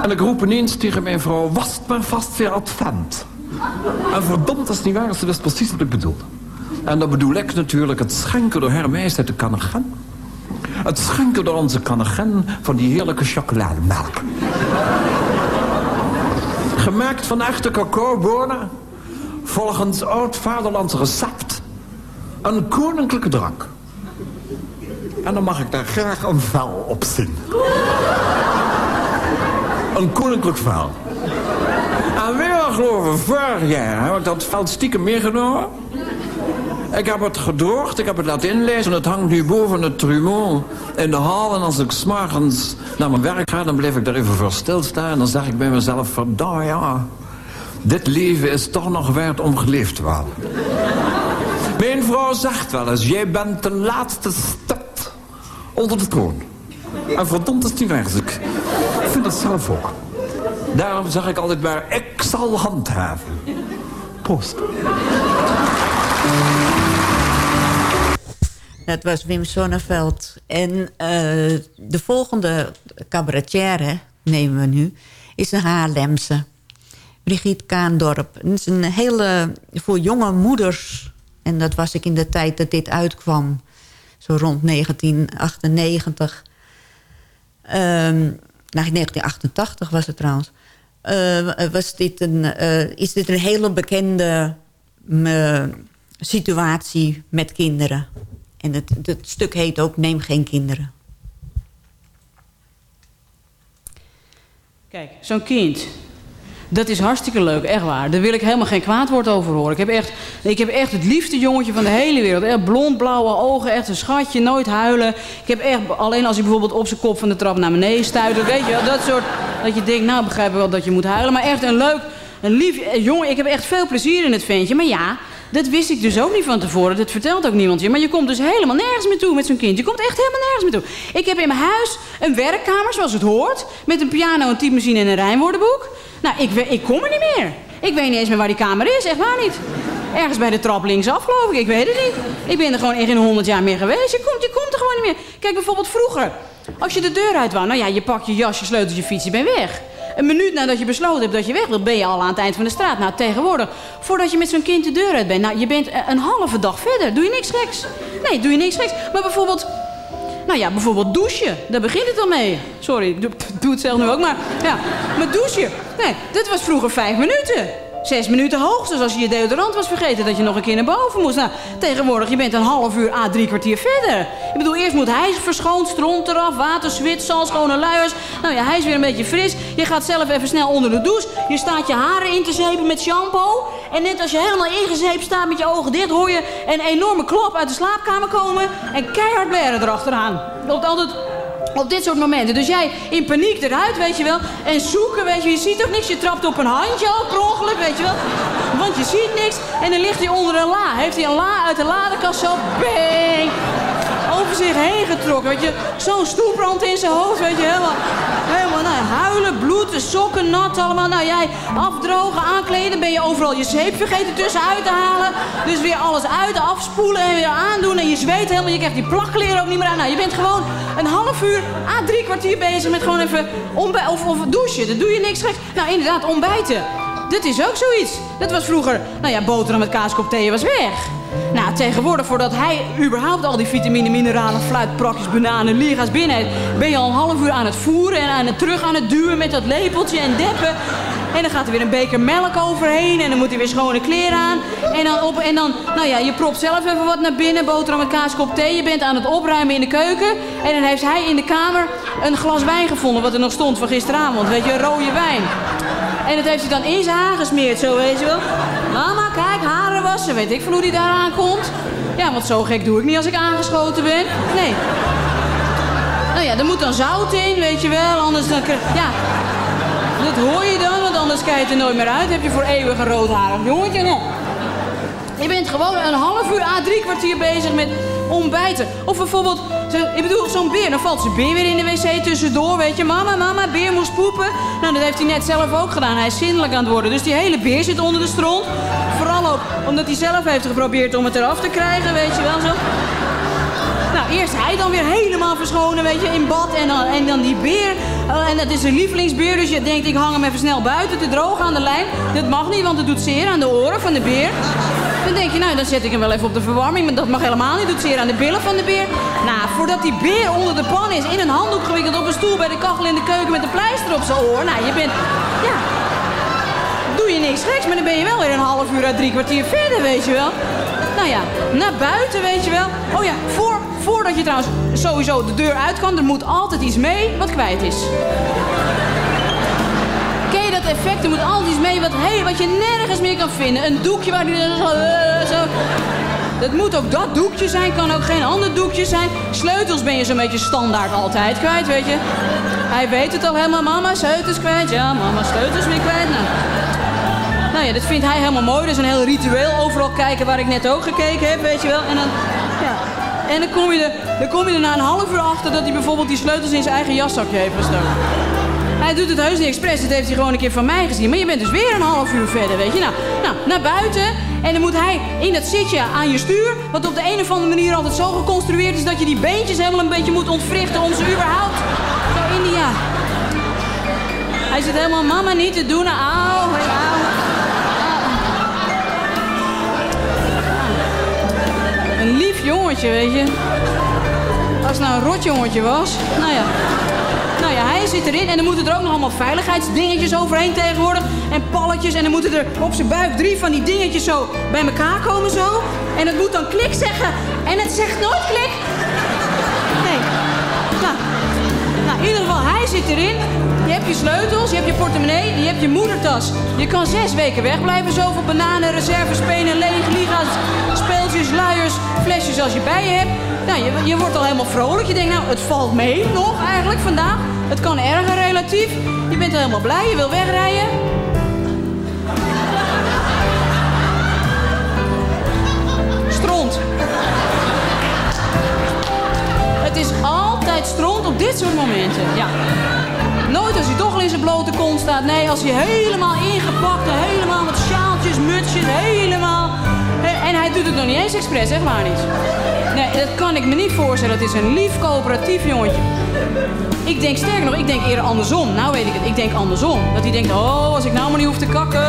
En ik roep ineens tegen mijn vrouw, was maar vast weer advent. En verdomd, als het niet waar is, dat is precies wat ik bedoel. En dan bedoel ik natuurlijk het schenken door Herr uit de Kannegen. Het schenken door onze Kannegen van die heerlijke chocolademelk. Gemaakt van echte cacaobonen. Volgens oud vaderlands recept. Een koninklijke drank. En dan mag ik daar graag een vel op zien. een koninklijk vel. En weer geloven, vorig jaar heb ik dat vel stiekem meegenomen. Ik heb het gedroogd, ik heb het laten inlezen. Het hangt nu boven het trumeau in de hal. En als ik s'morgens naar mijn werk ga, dan blijf ik daar even voor stilstaan. En dan zeg ik bij mezelf, verdomme ja, dit leven is toch nog waard om geleefd te worden. Mijn vrouw zegt wel eens, jij bent de laatste step onder de troon. En verdomd is die weg. Ik vind dat zelf ook. Daarom zeg ik altijd maar, ik zal handhaven. Proost. Dat was Wim Sonneveld. En eh, de volgende cabaretière, nemen we nu, is een Haarlemse. Brigitte Kaandorp. Het is een hele, voor jonge moeders... en dat was ik in de tijd dat dit uitkwam... zo rond 1998... Um, 1988 was het trouwens. Uh, was dit een, uh, is dit een hele bekende uh, situatie met kinderen. En het, het stuk heet ook Neem geen kinderen. Kijk, zo'n kind dat is hartstikke leuk, echt waar. Daar wil ik helemaal geen kwaad woord over horen. Ik heb echt, ik heb echt het liefste jongetje van de hele wereld. Echt blond, blauwe ogen, echt een schatje, nooit huilen. Ik heb echt, alleen als hij bijvoorbeeld op zijn kop van de trap naar beneden stuit. Weet je dat soort, dat je denkt, nou begrijp ik wel dat je moet huilen. Maar echt een leuk, een lief jongen. Ik heb echt veel plezier in het ventje. Maar ja, dat wist ik dus ook niet van tevoren. Dat vertelt ook niemand je. Maar je komt dus helemaal nergens meer toe met zo'n kind. Je komt echt helemaal nergens meer toe. Ik heb in mijn huis een werkkamer, zoals het hoort. Met een piano, een typemachine en een rijmwoordenboek. Nou, ik, ik kom er niet meer. Ik weet niet eens meer waar die kamer is. Echt waar niet. Ergens bij de trap linksaf, geloof ik. Ik weet het niet. Ik ben er gewoon echt in honderd jaar meer geweest. Je komt, je komt er gewoon niet meer. Kijk, bijvoorbeeld vroeger. Als je de deur uit wou, nou ja, je pakt je jas, je sleutelt je fiets, je bent weg. Een minuut nadat je besloten hebt dat je weg wilt, ben je al aan het eind van de straat. Nou, tegenwoordig, voordat je met zo'n kind de deur uit bent, nou, je bent een halve dag verder. Doe je niks geks? Nee, doe je niks geks. Maar bijvoorbeeld, nou ja, bijvoorbeeld douchen. Daar begint het al mee. Sorry, ik doe het zelf nu ook, maar ja. Maar douchen, nee, dat was vroeger vijf minuten. Zes minuten hoogstens als je je deodorant was vergeten dat je nog een keer naar boven moest. Nou, tegenwoordig, je bent een half uur a drie kwartier verder. Ik bedoel, eerst moet hij verschoond, stront eraf, water, zwit, zal, schone luiers. Nou ja, hij is weer een beetje fris. Je gaat zelf even snel onder de douche. Je staat je haren in te zeepen met shampoo. En net als je helemaal ingezeept staat met je ogen dicht, hoor je een enorme klap uit de slaapkamer komen. En keihard blaren erachteraan. Loopt altijd op dit soort momenten. Dus jij in paniek eruit, weet je wel. En zoeken, weet je. Je ziet ook niks. Je trapt op een handje ook per ongeluk, weet je wel. Want je ziet niks. En dan ligt hij onder een la. Heeft hij een la uit de ladekast zo... Bang! Zich heen getrokken, weet je. Zo'n stoelbrand in zijn hoofd, weet je. Helemaal, helemaal nou, huilen, bloed, sokken nat allemaal. Nou, jij afdrogen, aankleden. Ben je overal je zeep vergeten tussenuit te halen. Dus weer alles uit, afspoelen en weer aandoen. En je zweet helemaal. Je krijgt die plakkleren ook niet meer aan. Nou, je bent gewoon een half uur à drie kwartier bezig met gewoon even ontbijten of, of douchen. Dan doe je niks geks. Nou, inderdaad, ontbijten. Dit is ook zoiets. Dat was vroeger, nou ja, boterham met kaaskop thee was weg. Nou, tegenwoordig, voordat hij überhaupt al die vitamine, mineralen, fluitprakjes, bananen, liga's binnen heeft... ben je al een half uur aan het voeren en aan het terug aan het duwen met dat lepeltje en deppen. En dan gaat er weer een beker melk overheen. En dan moet hij weer schone kleren aan. En dan, op, en dan nou ja, je propt zelf even wat naar binnen. Boterham met kaas, kop thee. Je bent aan het opruimen in de keuken. En dan heeft hij in de kamer een glas wijn gevonden. Wat er nog stond van gisteravond. Weet je, rode wijn. En dat heeft hij dan in zijn haar gesmeerd, zo weet je wel. Mama, kijk, haren wassen. Weet ik van hoe die daar aankomt. Ja, want zo gek doe ik niet als ik aangeschoten ben. Nee. Nou ja, er moet dan zout in, weet je wel. Anders dan... Ja, dat hoor je dan, want anders kijk je er nooit meer uit. Heb je voor eeuwig een roodharig jongetje. Nou, je bent gewoon een half uur à drie kwartier bezig met ontbijten. Of bijvoorbeeld, ik bedoel, zo'n beer. Dan valt zijn beer weer in de wc tussendoor, weet je. Mama, mama, beer moest poepen. Nou, dat heeft hij net zelf ook gedaan. Hij is zindelijk aan het worden. Dus die hele beer zit onder de stront. Vooral ook omdat hij zelf heeft geprobeerd om het eraf te krijgen, weet je wel zo. Nou, eerst hij dan weer helemaal verschonen, weet je, in bad. En dan, en dan die beer. Eh, en dat is een lievelingsbeer, dus je denkt, ik hang hem even snel buiten te drogen aan de lijn. Dat mag niet, want het doet zeer aan de oren van de beer. Dan denk je, nou, dan zet ik hem wel even op de verwarming. Maar dat mag helemaal niet, doet zeer aan de billen van de beer. Nou, voordat die beer onder de pan is, in een handdoek gewikkeld op een stoel bij de kachel in de keuken met een pleister op zijn oor. Nou, je bent, ja, doe je niks geks, maar dan ben je wel weer een half uur à drie kwartier verder, weet je wel. Nou ja, naar buiten, weet je wel. Oh ja, voor, voordat je trouwens sowieso de deur uit kan, er moet altijd iets mee wat kwijt is. Ken je dat effect? Er moet altijd iets mee wat, hey, wat je nergens meer kan vinden. Een doekje waar die eh, zo... Dat moet ook dat doekje zijn, kan ook geen ander doekje zijn. Sleutels ben je zo'n beetje standaard altijd kwijt, weet je. Hij weet het al helemaal, mama, sleutels kwijt. Ja, mama, sleutels weer kwijt. Nou, nou ja, dat vindt hij helemaal mooi. Dat is een heel ritueel. Overal kijken waar ik net ook gekeken heb, weet je wel. En dan, ja. En dan kom, je er, dan kom je er na een half uur achter dat hij bijvoorbeeld die sleutels in zijn eigen jaszakje heeft gestoken. Hij doet het heus niet expres, dat heeft hij gewoon een keer van mij gezien. Maar je bent dus weer een half uur verder, weet je. Nou, nou naar buiten. En dan moet hij in dat zitje aan je stuur... wat op de een of andere manier altijd zo geconstrueerd is... dat je die beentjes helemaal een beetje moet ontwrichten... om ze überhaupt zo in die... Ja. Hij zit helemaal mama niet te doen. Auw, auw. Een lief jongetje, weet je. Als het nou een rotjongetje was, nou ja. Zit erin en dan moeten er ook nog allemaal veiligheidsdingetjes overheen tegenwoordig. En palletjes en dan moeten er op zijn buik drie van die dingetjes zo bij elkaar komen zo. En het moet dan klik zeggen. En het zegt nooit klik. Nee. Nou, nou, in ieder geval, hij zit erin. Je hebt je sleutels, je hebt je portemonnee, je hebt je moedertas. Je kan zes weken wegblijven. Zoveel bananen, reserves, penen, lege liga's, speeltjes, luiers, flesjes als je bij je hebt. Nou, je, je wordt al helemaal vrolijk. Je denkt, nou, het valt mee nog eigenlijk vandaag. Het kan erger relatief. Je bent al helemaal blij, je wil wegrijden. Stront. Het is altijd stront op dit soort momenten. Ja. Nooit als hij toch al in zijn blote kont staat. Nee, als hij helemaal ingepakt helemaal met sjaaltjes, mutsjes, helemaal... En hij doet het nog niet eens expres, echt maar niet. Nee, dat kan ik me niet voorstellen. Het is een lief coöperatief jongetje. Ik denk sterker nog, ik denk eerder andersom. Nou weet ik het, ik denk andersom. Dat hij denkt, oh, als ik nou maar niet hoef te kakken...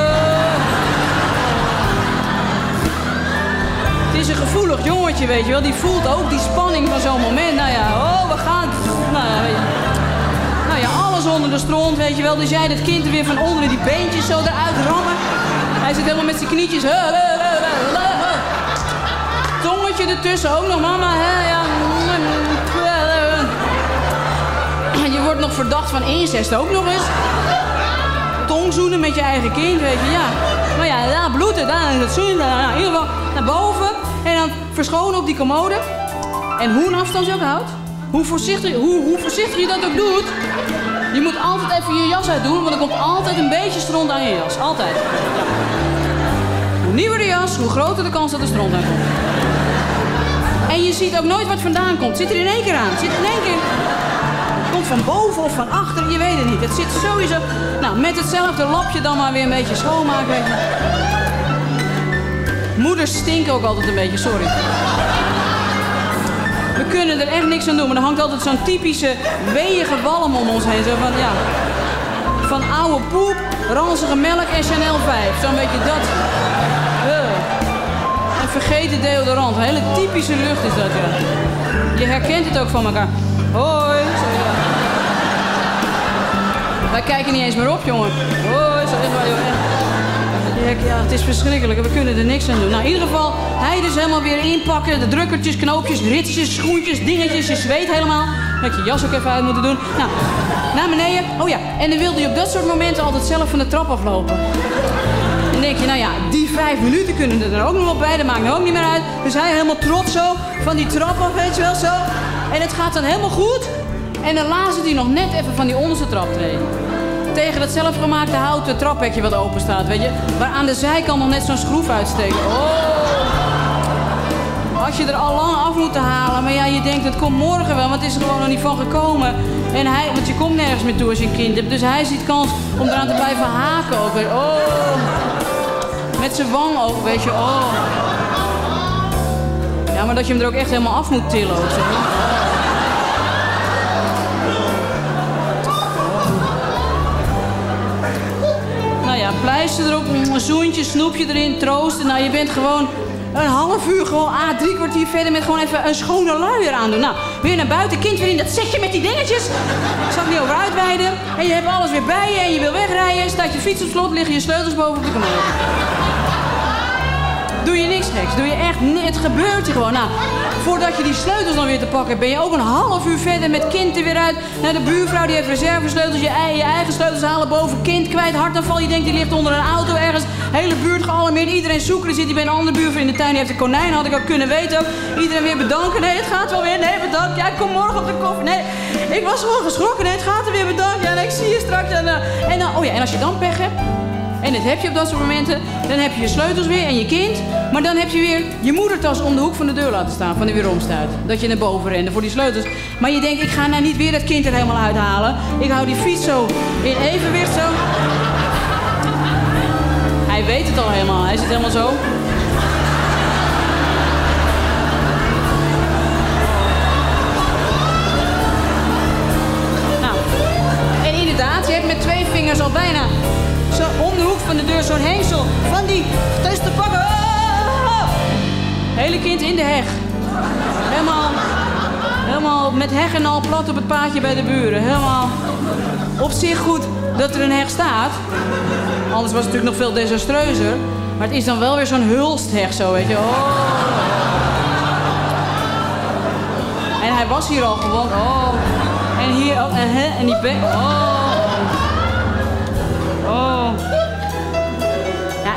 Het is een gevoelig jongetje, weet je wel. Die voelt ook die spanning van zo'n moment. Nou ja, oh, we gaan... Nou ja, weet je. Nou ja, alles onder de stront, weet je wel. Dus jij dat kind er weer van onder die beentjes zo eruit rammen. Hij zit helemaal met zijn knietjes. Tongetje ertussen ook nog, mama. Hè, ja. Je wordt nog verdacht van incest ook nog eens. Tongzoenen met je eigen kind, weet je, ja. Maar ja, daar bloedt het, daar is het zoenen. Nou, in ieder geval naar boven. En dan verschonen op die commode. En hoe een afstand je ook houdt. Hoe voorzichtig, hoe, hoe voorzichtig je dat ook doet. Je moet altijd even je jas uitdoen, want er komt altijd een beetje stront aan je jas. Altijd. Ja. Hoe nieuwer de jas, hoe groter de kans dat er stront aan komt. En je ziet ook nooit wat vandaan komt. Zit er in één keer aan. Zit in één keer... Komt van boven of van achter, je weet het niet. Het zit sowieso... Nou, met hetzelfde lapje dan maar weer een beetje schoonmaken. Moeders stinken ook altijd een beetje, sorry. We kunnen er echt niks aan doen, maar er hangt altijd zo'n typische weeige walm om ons heen. Zo van, ja... Van oude poep, ranzige melk en Chanel 5. Zo'n beetje dat. En vergeten deodorant. Een hele typische lucht is dat, ja. Je herkent het ook van elkaar. Hoi. Zo. Wij kijken niet eens meer op, jongen. Is dat echt waar. Ja, Ja, het is verschrikkelijk. We kunnen er niks aan doen. Nou, in ieder geval, hij dus helemaal weer inpakken. De drukkertjes, knoopjes, ritsjes, schoentjes, dingetjes. Je zweet helemaal. Dat je jas ook even uit moeten doen. Nou, naar beneden. Oh ja, en dan wilde je op dat soort momenten altijd zelf van de trap aflopen. Nou ja, die vijf minuten kunnen er dan ook nog wel bij. Dat maakt ook niet meer uit. Dus hij helemaal trots zo van die trap af, weet je wel, zo. En het gaat dan helemaal goed. En dan lazen hij nog net even van die onderste traptree. Tegen dat zelfgemaakte houten traphekje wat open staat, weet je. Waar aan de zijkant nog net zo'n schroef uitsteekt. Oh! Had je er al lang af moeten halen. Maar ja, je denkt, het komt morgen wel. Want het is er gewoon nog niet van gekomen. En hij, want je komt nergens meer toe als je een kind hebt. Dus hij ziet kans om eraan te blijven haken ook. Oh! Met zijn wang ook, weet je. Oh! Ja, maar dat je hem er ook echt helemaal af moet tillen. Nou ja, pleister erop, een zoentje, snoepje erin, troosten. Nou, je bent gewoon een half uur, gewoon ah, drie kwartier verder met gewoon even een schone luier aandoen. Nou, weer naar buiten, kind weer in dat zetje met die dingetjes. Ik zal ik niet over uitweiden. En je hebt alles weer bij je en je wil wegrijden. Staat je fiets op slot, liggen je sleutels boven op de commode. Doe je niks geks, doe je echt Het gebeurt je gewoon. Nou, voordat je die sleutels dan weer te pakken hebt, ben je ook een half uur verder met kind er weer uit. Naar de buurvrouw die heeft reservesleutels, je, je eigen sleutels halen boven, kind kwijt, hartaanval. Je denkt die ligt onder een auto ergens. Hele buurt gealarmeerd, iedereen zoeken. Er zit hij bij een andere buurvrouw in de tuin, die heeft een konijn, had ik ook kunnen weten. Iedereen weer bedanken, nee het gaat wel weer, nee bedankt. Ja, kom morgen op de koffie. Nee, ik was gewoon geschrokken, nee het gaat er weer bedankt. Ja, nee, ik zie je straks. En, eh, en, dan, oh ja, en als je dan pech hebt, en dat heb je op dat soort momenten. Dan heb je je sleutels weer en je kind. Maar dan heb je weer je moedertas om de hoek van de deur laten staan. Van de weeromstuit. Dat je naar boven rende voor die sleutels. Maar je denkt, ik ga nou niet weer dat kind er helemaal uithalen. Ik hou die fiets zo in evenwicht zo. Hij weet het al helemaal. Hij zit helemaal zo. Nou, en inderdaad, je hebt met twee vingers al bijna de hoek van de deur zo'n hengsel van die thuis te pakken. Hele kind in de heg. Helemaal, helemaal met heg en al plat op het paadje bij de buren. Helemaal op zich goed dat er een heg staat. Anders was het natuurlijk nog veel desastreuzer. Maar het is dan wel weer zo'n hulstheg zo, weet je. Oh. En hij was hier al gewoon. Oh. En hier ook. En, en die bek. Oh. Oh.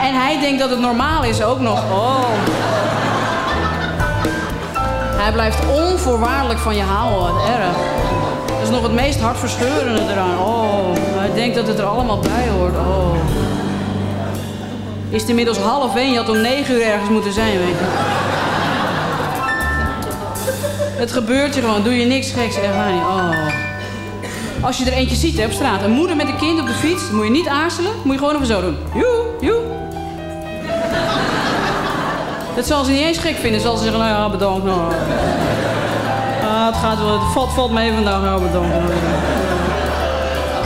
En hij denkt dat het normaal is ook nog. Oh. Hij blijft onvoorwaardelijk van je houden. Wat erg. Dat is nog het meest hartverscheurende eraan. Oh. Hij denkt dat het er allemaal bij hoort. Oh. Is het inmiddels half één? Je had om negen uur ergens moeten zijn, weet je. Het gebeurt je gewoon. Doe je niks geks. Echt waar niet. Oh. Als je er eentje ziet hè, op straat, een moeder met een kind op de fiets, moet je niet aarzelen, moet je gewoon even zo doen. Joe, Dat zal ze niet eens gek vinden. Zal ze zeggen, nou ja, bedankt. Nou. Ah, het gaat wel, het valt, valt mee vandaag. Nou, bedankt.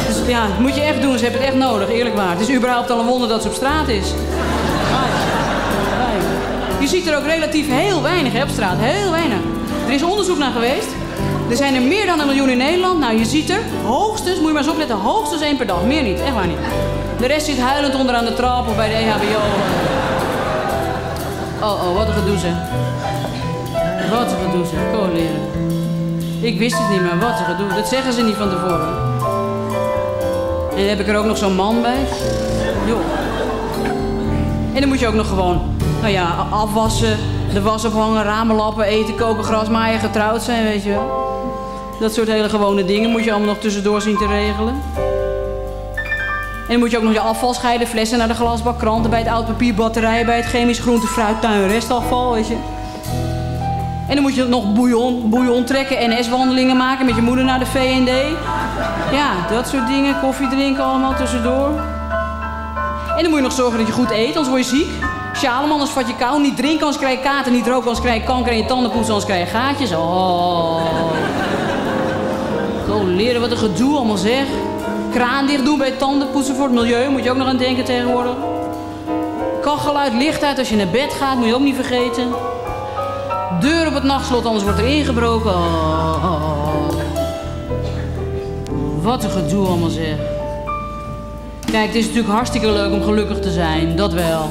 Dus ja, dat moet je echt doen. Ze hebben het echt nodig, eerlijk waar. Het is überhaupt al een wonder dat ze op straat is. Je ziet er ook relatief heel weinig op straat. Heel weinig. Er is onderzoek naar geweest. Er zijn er meer dan een miljoen in Nederland. Nou, je ziet er hoogstens, moet je maar eens opletten, hoogstens één per dag. Meer niet, echt waar niet. De rest zit huilend onderaan de trap of bij de EHBO. Oh, oh, wat een gedoe zeg. Wat een gedoe zeg. Leren. Ik wist het niet meer, wat een gedoe. Dat zeggen ze niet van tevoren. En dan heb ik er ook nog zo'n man bij. Joh. En dan moet je ook nog gewoon, nou ja, afwassen, de was ophangen, ramen lappen, eten, koken, gras maaien, getrouwd zijn, weet je wel. Dat soort hele gewone dingen moet je allemaal nog tussendoor zien te regelen. En moet je ook nog je afval scheiden, flessen naar de glasbak, kranten bij het oud papier, batterijen bij het chemisch groente, fruit, tuin, restafval, weet je. En dan moet je nog bouillon, bouillon trekken, NS-wandelingen maken met je moeder naar de V&D. Ja, dat soort dingen, koffie drinken allemaal tussendoor. En dan moet je nog zorgen dat je goed eet, anders word je ziek. Sjaleman, anders vat je kou. Niet drinken, anders krijg je kater. Niet roken, anders krijg je kanker. En je tanden poetsen, anders krijg je gaatjes. Oh. Gewoon leren wat een gedoe allemaal zeg. Kraan dicht doen bij tandenpoetsen voor het milieu. Moet je ook nog aan denken tegenwoordig. Kachel uit, licht uit als je naar bed gaat. Moet je ook niet vergeten. Deur op het nachtslot, anders wordt er ingebroken. Oh, oh, oh. Wat een gedoe allemaal zeg. Kijk, het is natuurlijk hartstikke leuk om gelukkig te zijn. Dat wel.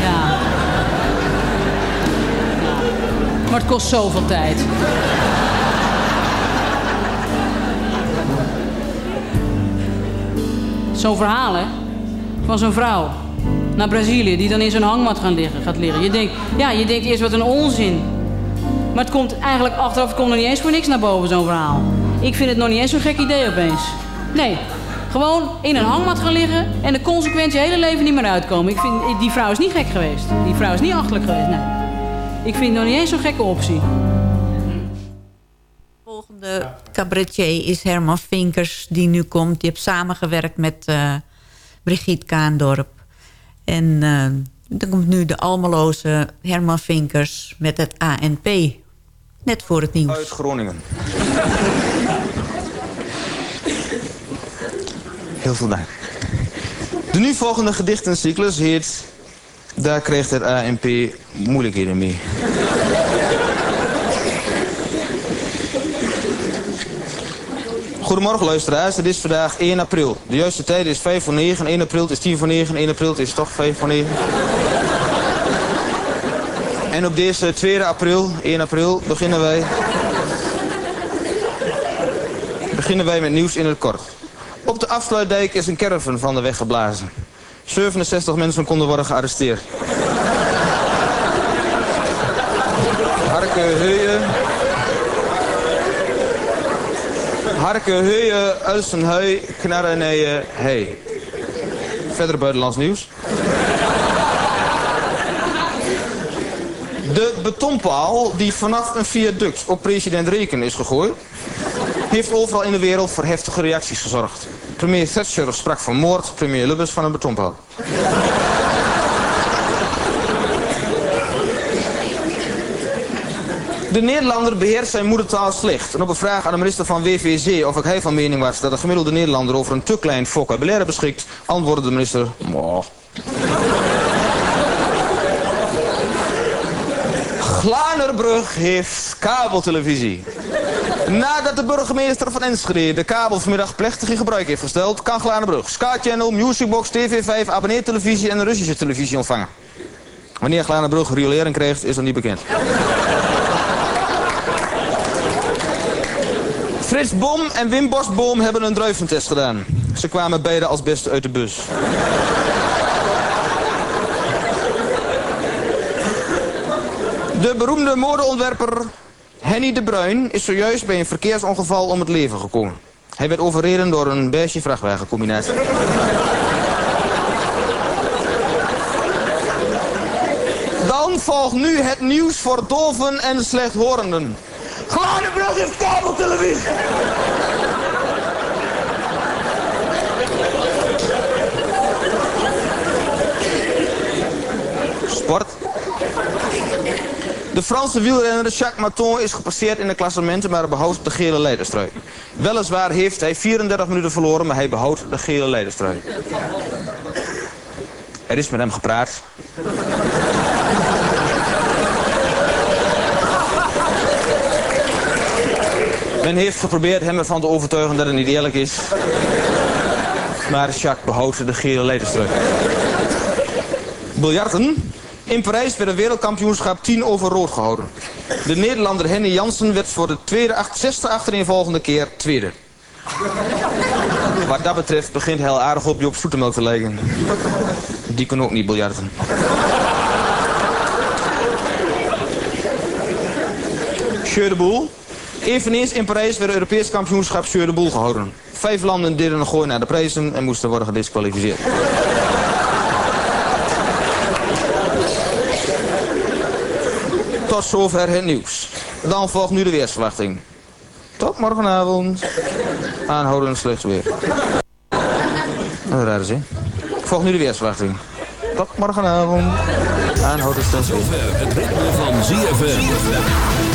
Ja. Maar het kost zoveel tijd. Zo'n verhaal, hè? Van zo'n vrouw naar Brazilië die dan in zo'n hangmat gaan liggen, gaat liggen. Je denkt, ja, je denkt eerst wat een onzin. Maar het komt eigenlijk achteraf het komt nog niet eens voor niks naar boven, zo'n verhaal. Ik vind het nog niet eens zo'n gek idee opeens. Nee, gewoon in een hangmat gaan liggen en de consequent je hele leven niet meer uitkomen. Ik vind, die vrouw is niet gek geweest. Die vrouw is niet achterlijk geweest, nee. Ik vind het nog niet eens zo'n gekke optie. volgende cabaretier is Herman Vinkers, die nu komt. Die heeft samengewerkt met eh, Brigitte Kaandorp. En eh, dan komt nu de Almeloze Herman Vinkers met het ANP. Net voor het nieuws. Uit Groningen. Heel veel dank. De nu volgende gedichtencyclus heet... Daar kreeg het ANP moeilijkheden mee. Goedemorgen luisteraars, het is vandaag 1 april. De juiste tijd is 5 voor 9, 1 april is 10 voor 9, 1 april is toch 5 voor 9. En op deze 2 april, 1 april, beginnen wij... beginnen wij met nieuws in het kort. Op de afsluitdijk is een caravan van de weg geblazen. 67 mensen konden worden gearresteerd. Harke Heuyen... Harke Heuyen, Ulsenhui, Knarreneeën, Hey. Verder buitenlands nieuws. De betonpaal die vanaf een viaduct op president Reken is gegooid... heeft overal in de wereld voor heftige reacties gezorgd. Premier Thatcher sprak van moord, premier Lubbers van een betonpaal. De Nederlander beheerst zijn moedertaal slecht. En op een vraag aan de minister van WVZ of ik hij van mening was... dat de gemiddelde Nederlander over een te klein vocabulaire beschikt... antwoordde de minister... "Moh." Glanerbrug heeft kabeltelevisie. Nadat de burgemeester van Enschede de kabel vanmiddag plechtig in gebruik heeft gesteld... kan Glanerbrug Sky Channel, Musicbox, TV5, abonneertelevisie en Russische televisie ontvangen. Wanneer Glanerbrug riolering krijgt, is nog niet bekend. Frits Bom en Wim Bosboom hebben een druiventest gedaan. Ze kwamen beide als beste uit de bus. De beroemde modeontwerper Henny de Bruin is zojuist bij een verkeersongeval om het leven gekomen. Hij werd overreden door een beige vrachtwagencombinatie. Dan volgt nu het nieuws voor doven en slechthorenden. Glanenbrug heeft kabeltelevisie! Sport. De Franse wielrenner Jacques Maton is gepasseerd in de klassementen, maar behoudt de gele leiderstrui. Weliswaar heeft hij 34 minuten verloren, maar hij behoudt de gele leiderstrui. Er is met hem gepraat. Men heeft geprobeerd hem ervan te overtuigen dat het niet eerlijk is. Maar Jacques behoudt de gele leiderstrui. Biljarten. In Parijs werd een wereldkampioenschap 10 over rood gehouden. De Nederlander Henny Jansen werd voor de tweede, acht, zesde achtereenvolgende keer tweede. Wat dat betreft begint al aardig op Job Zoetemelk te lijken. Die kan ook niet biljarten. Jeu de Boel. Eveneens in Parijs werd het Europees kampioenschap Jeu de Boel gehouden. Vijf landen deden een gooi naar de prijzen en moesten worden gedisqualificeerd. Tot zover het nieuws. Dan volgt nu de weersverwachting. Tot morgenavond. Aanhoudend slecht weer. Een rare zin. Volgt nu de weersverwachting. Tot morgenavond. Aanhoudend slecht weer. Zover het ritme van ZFM.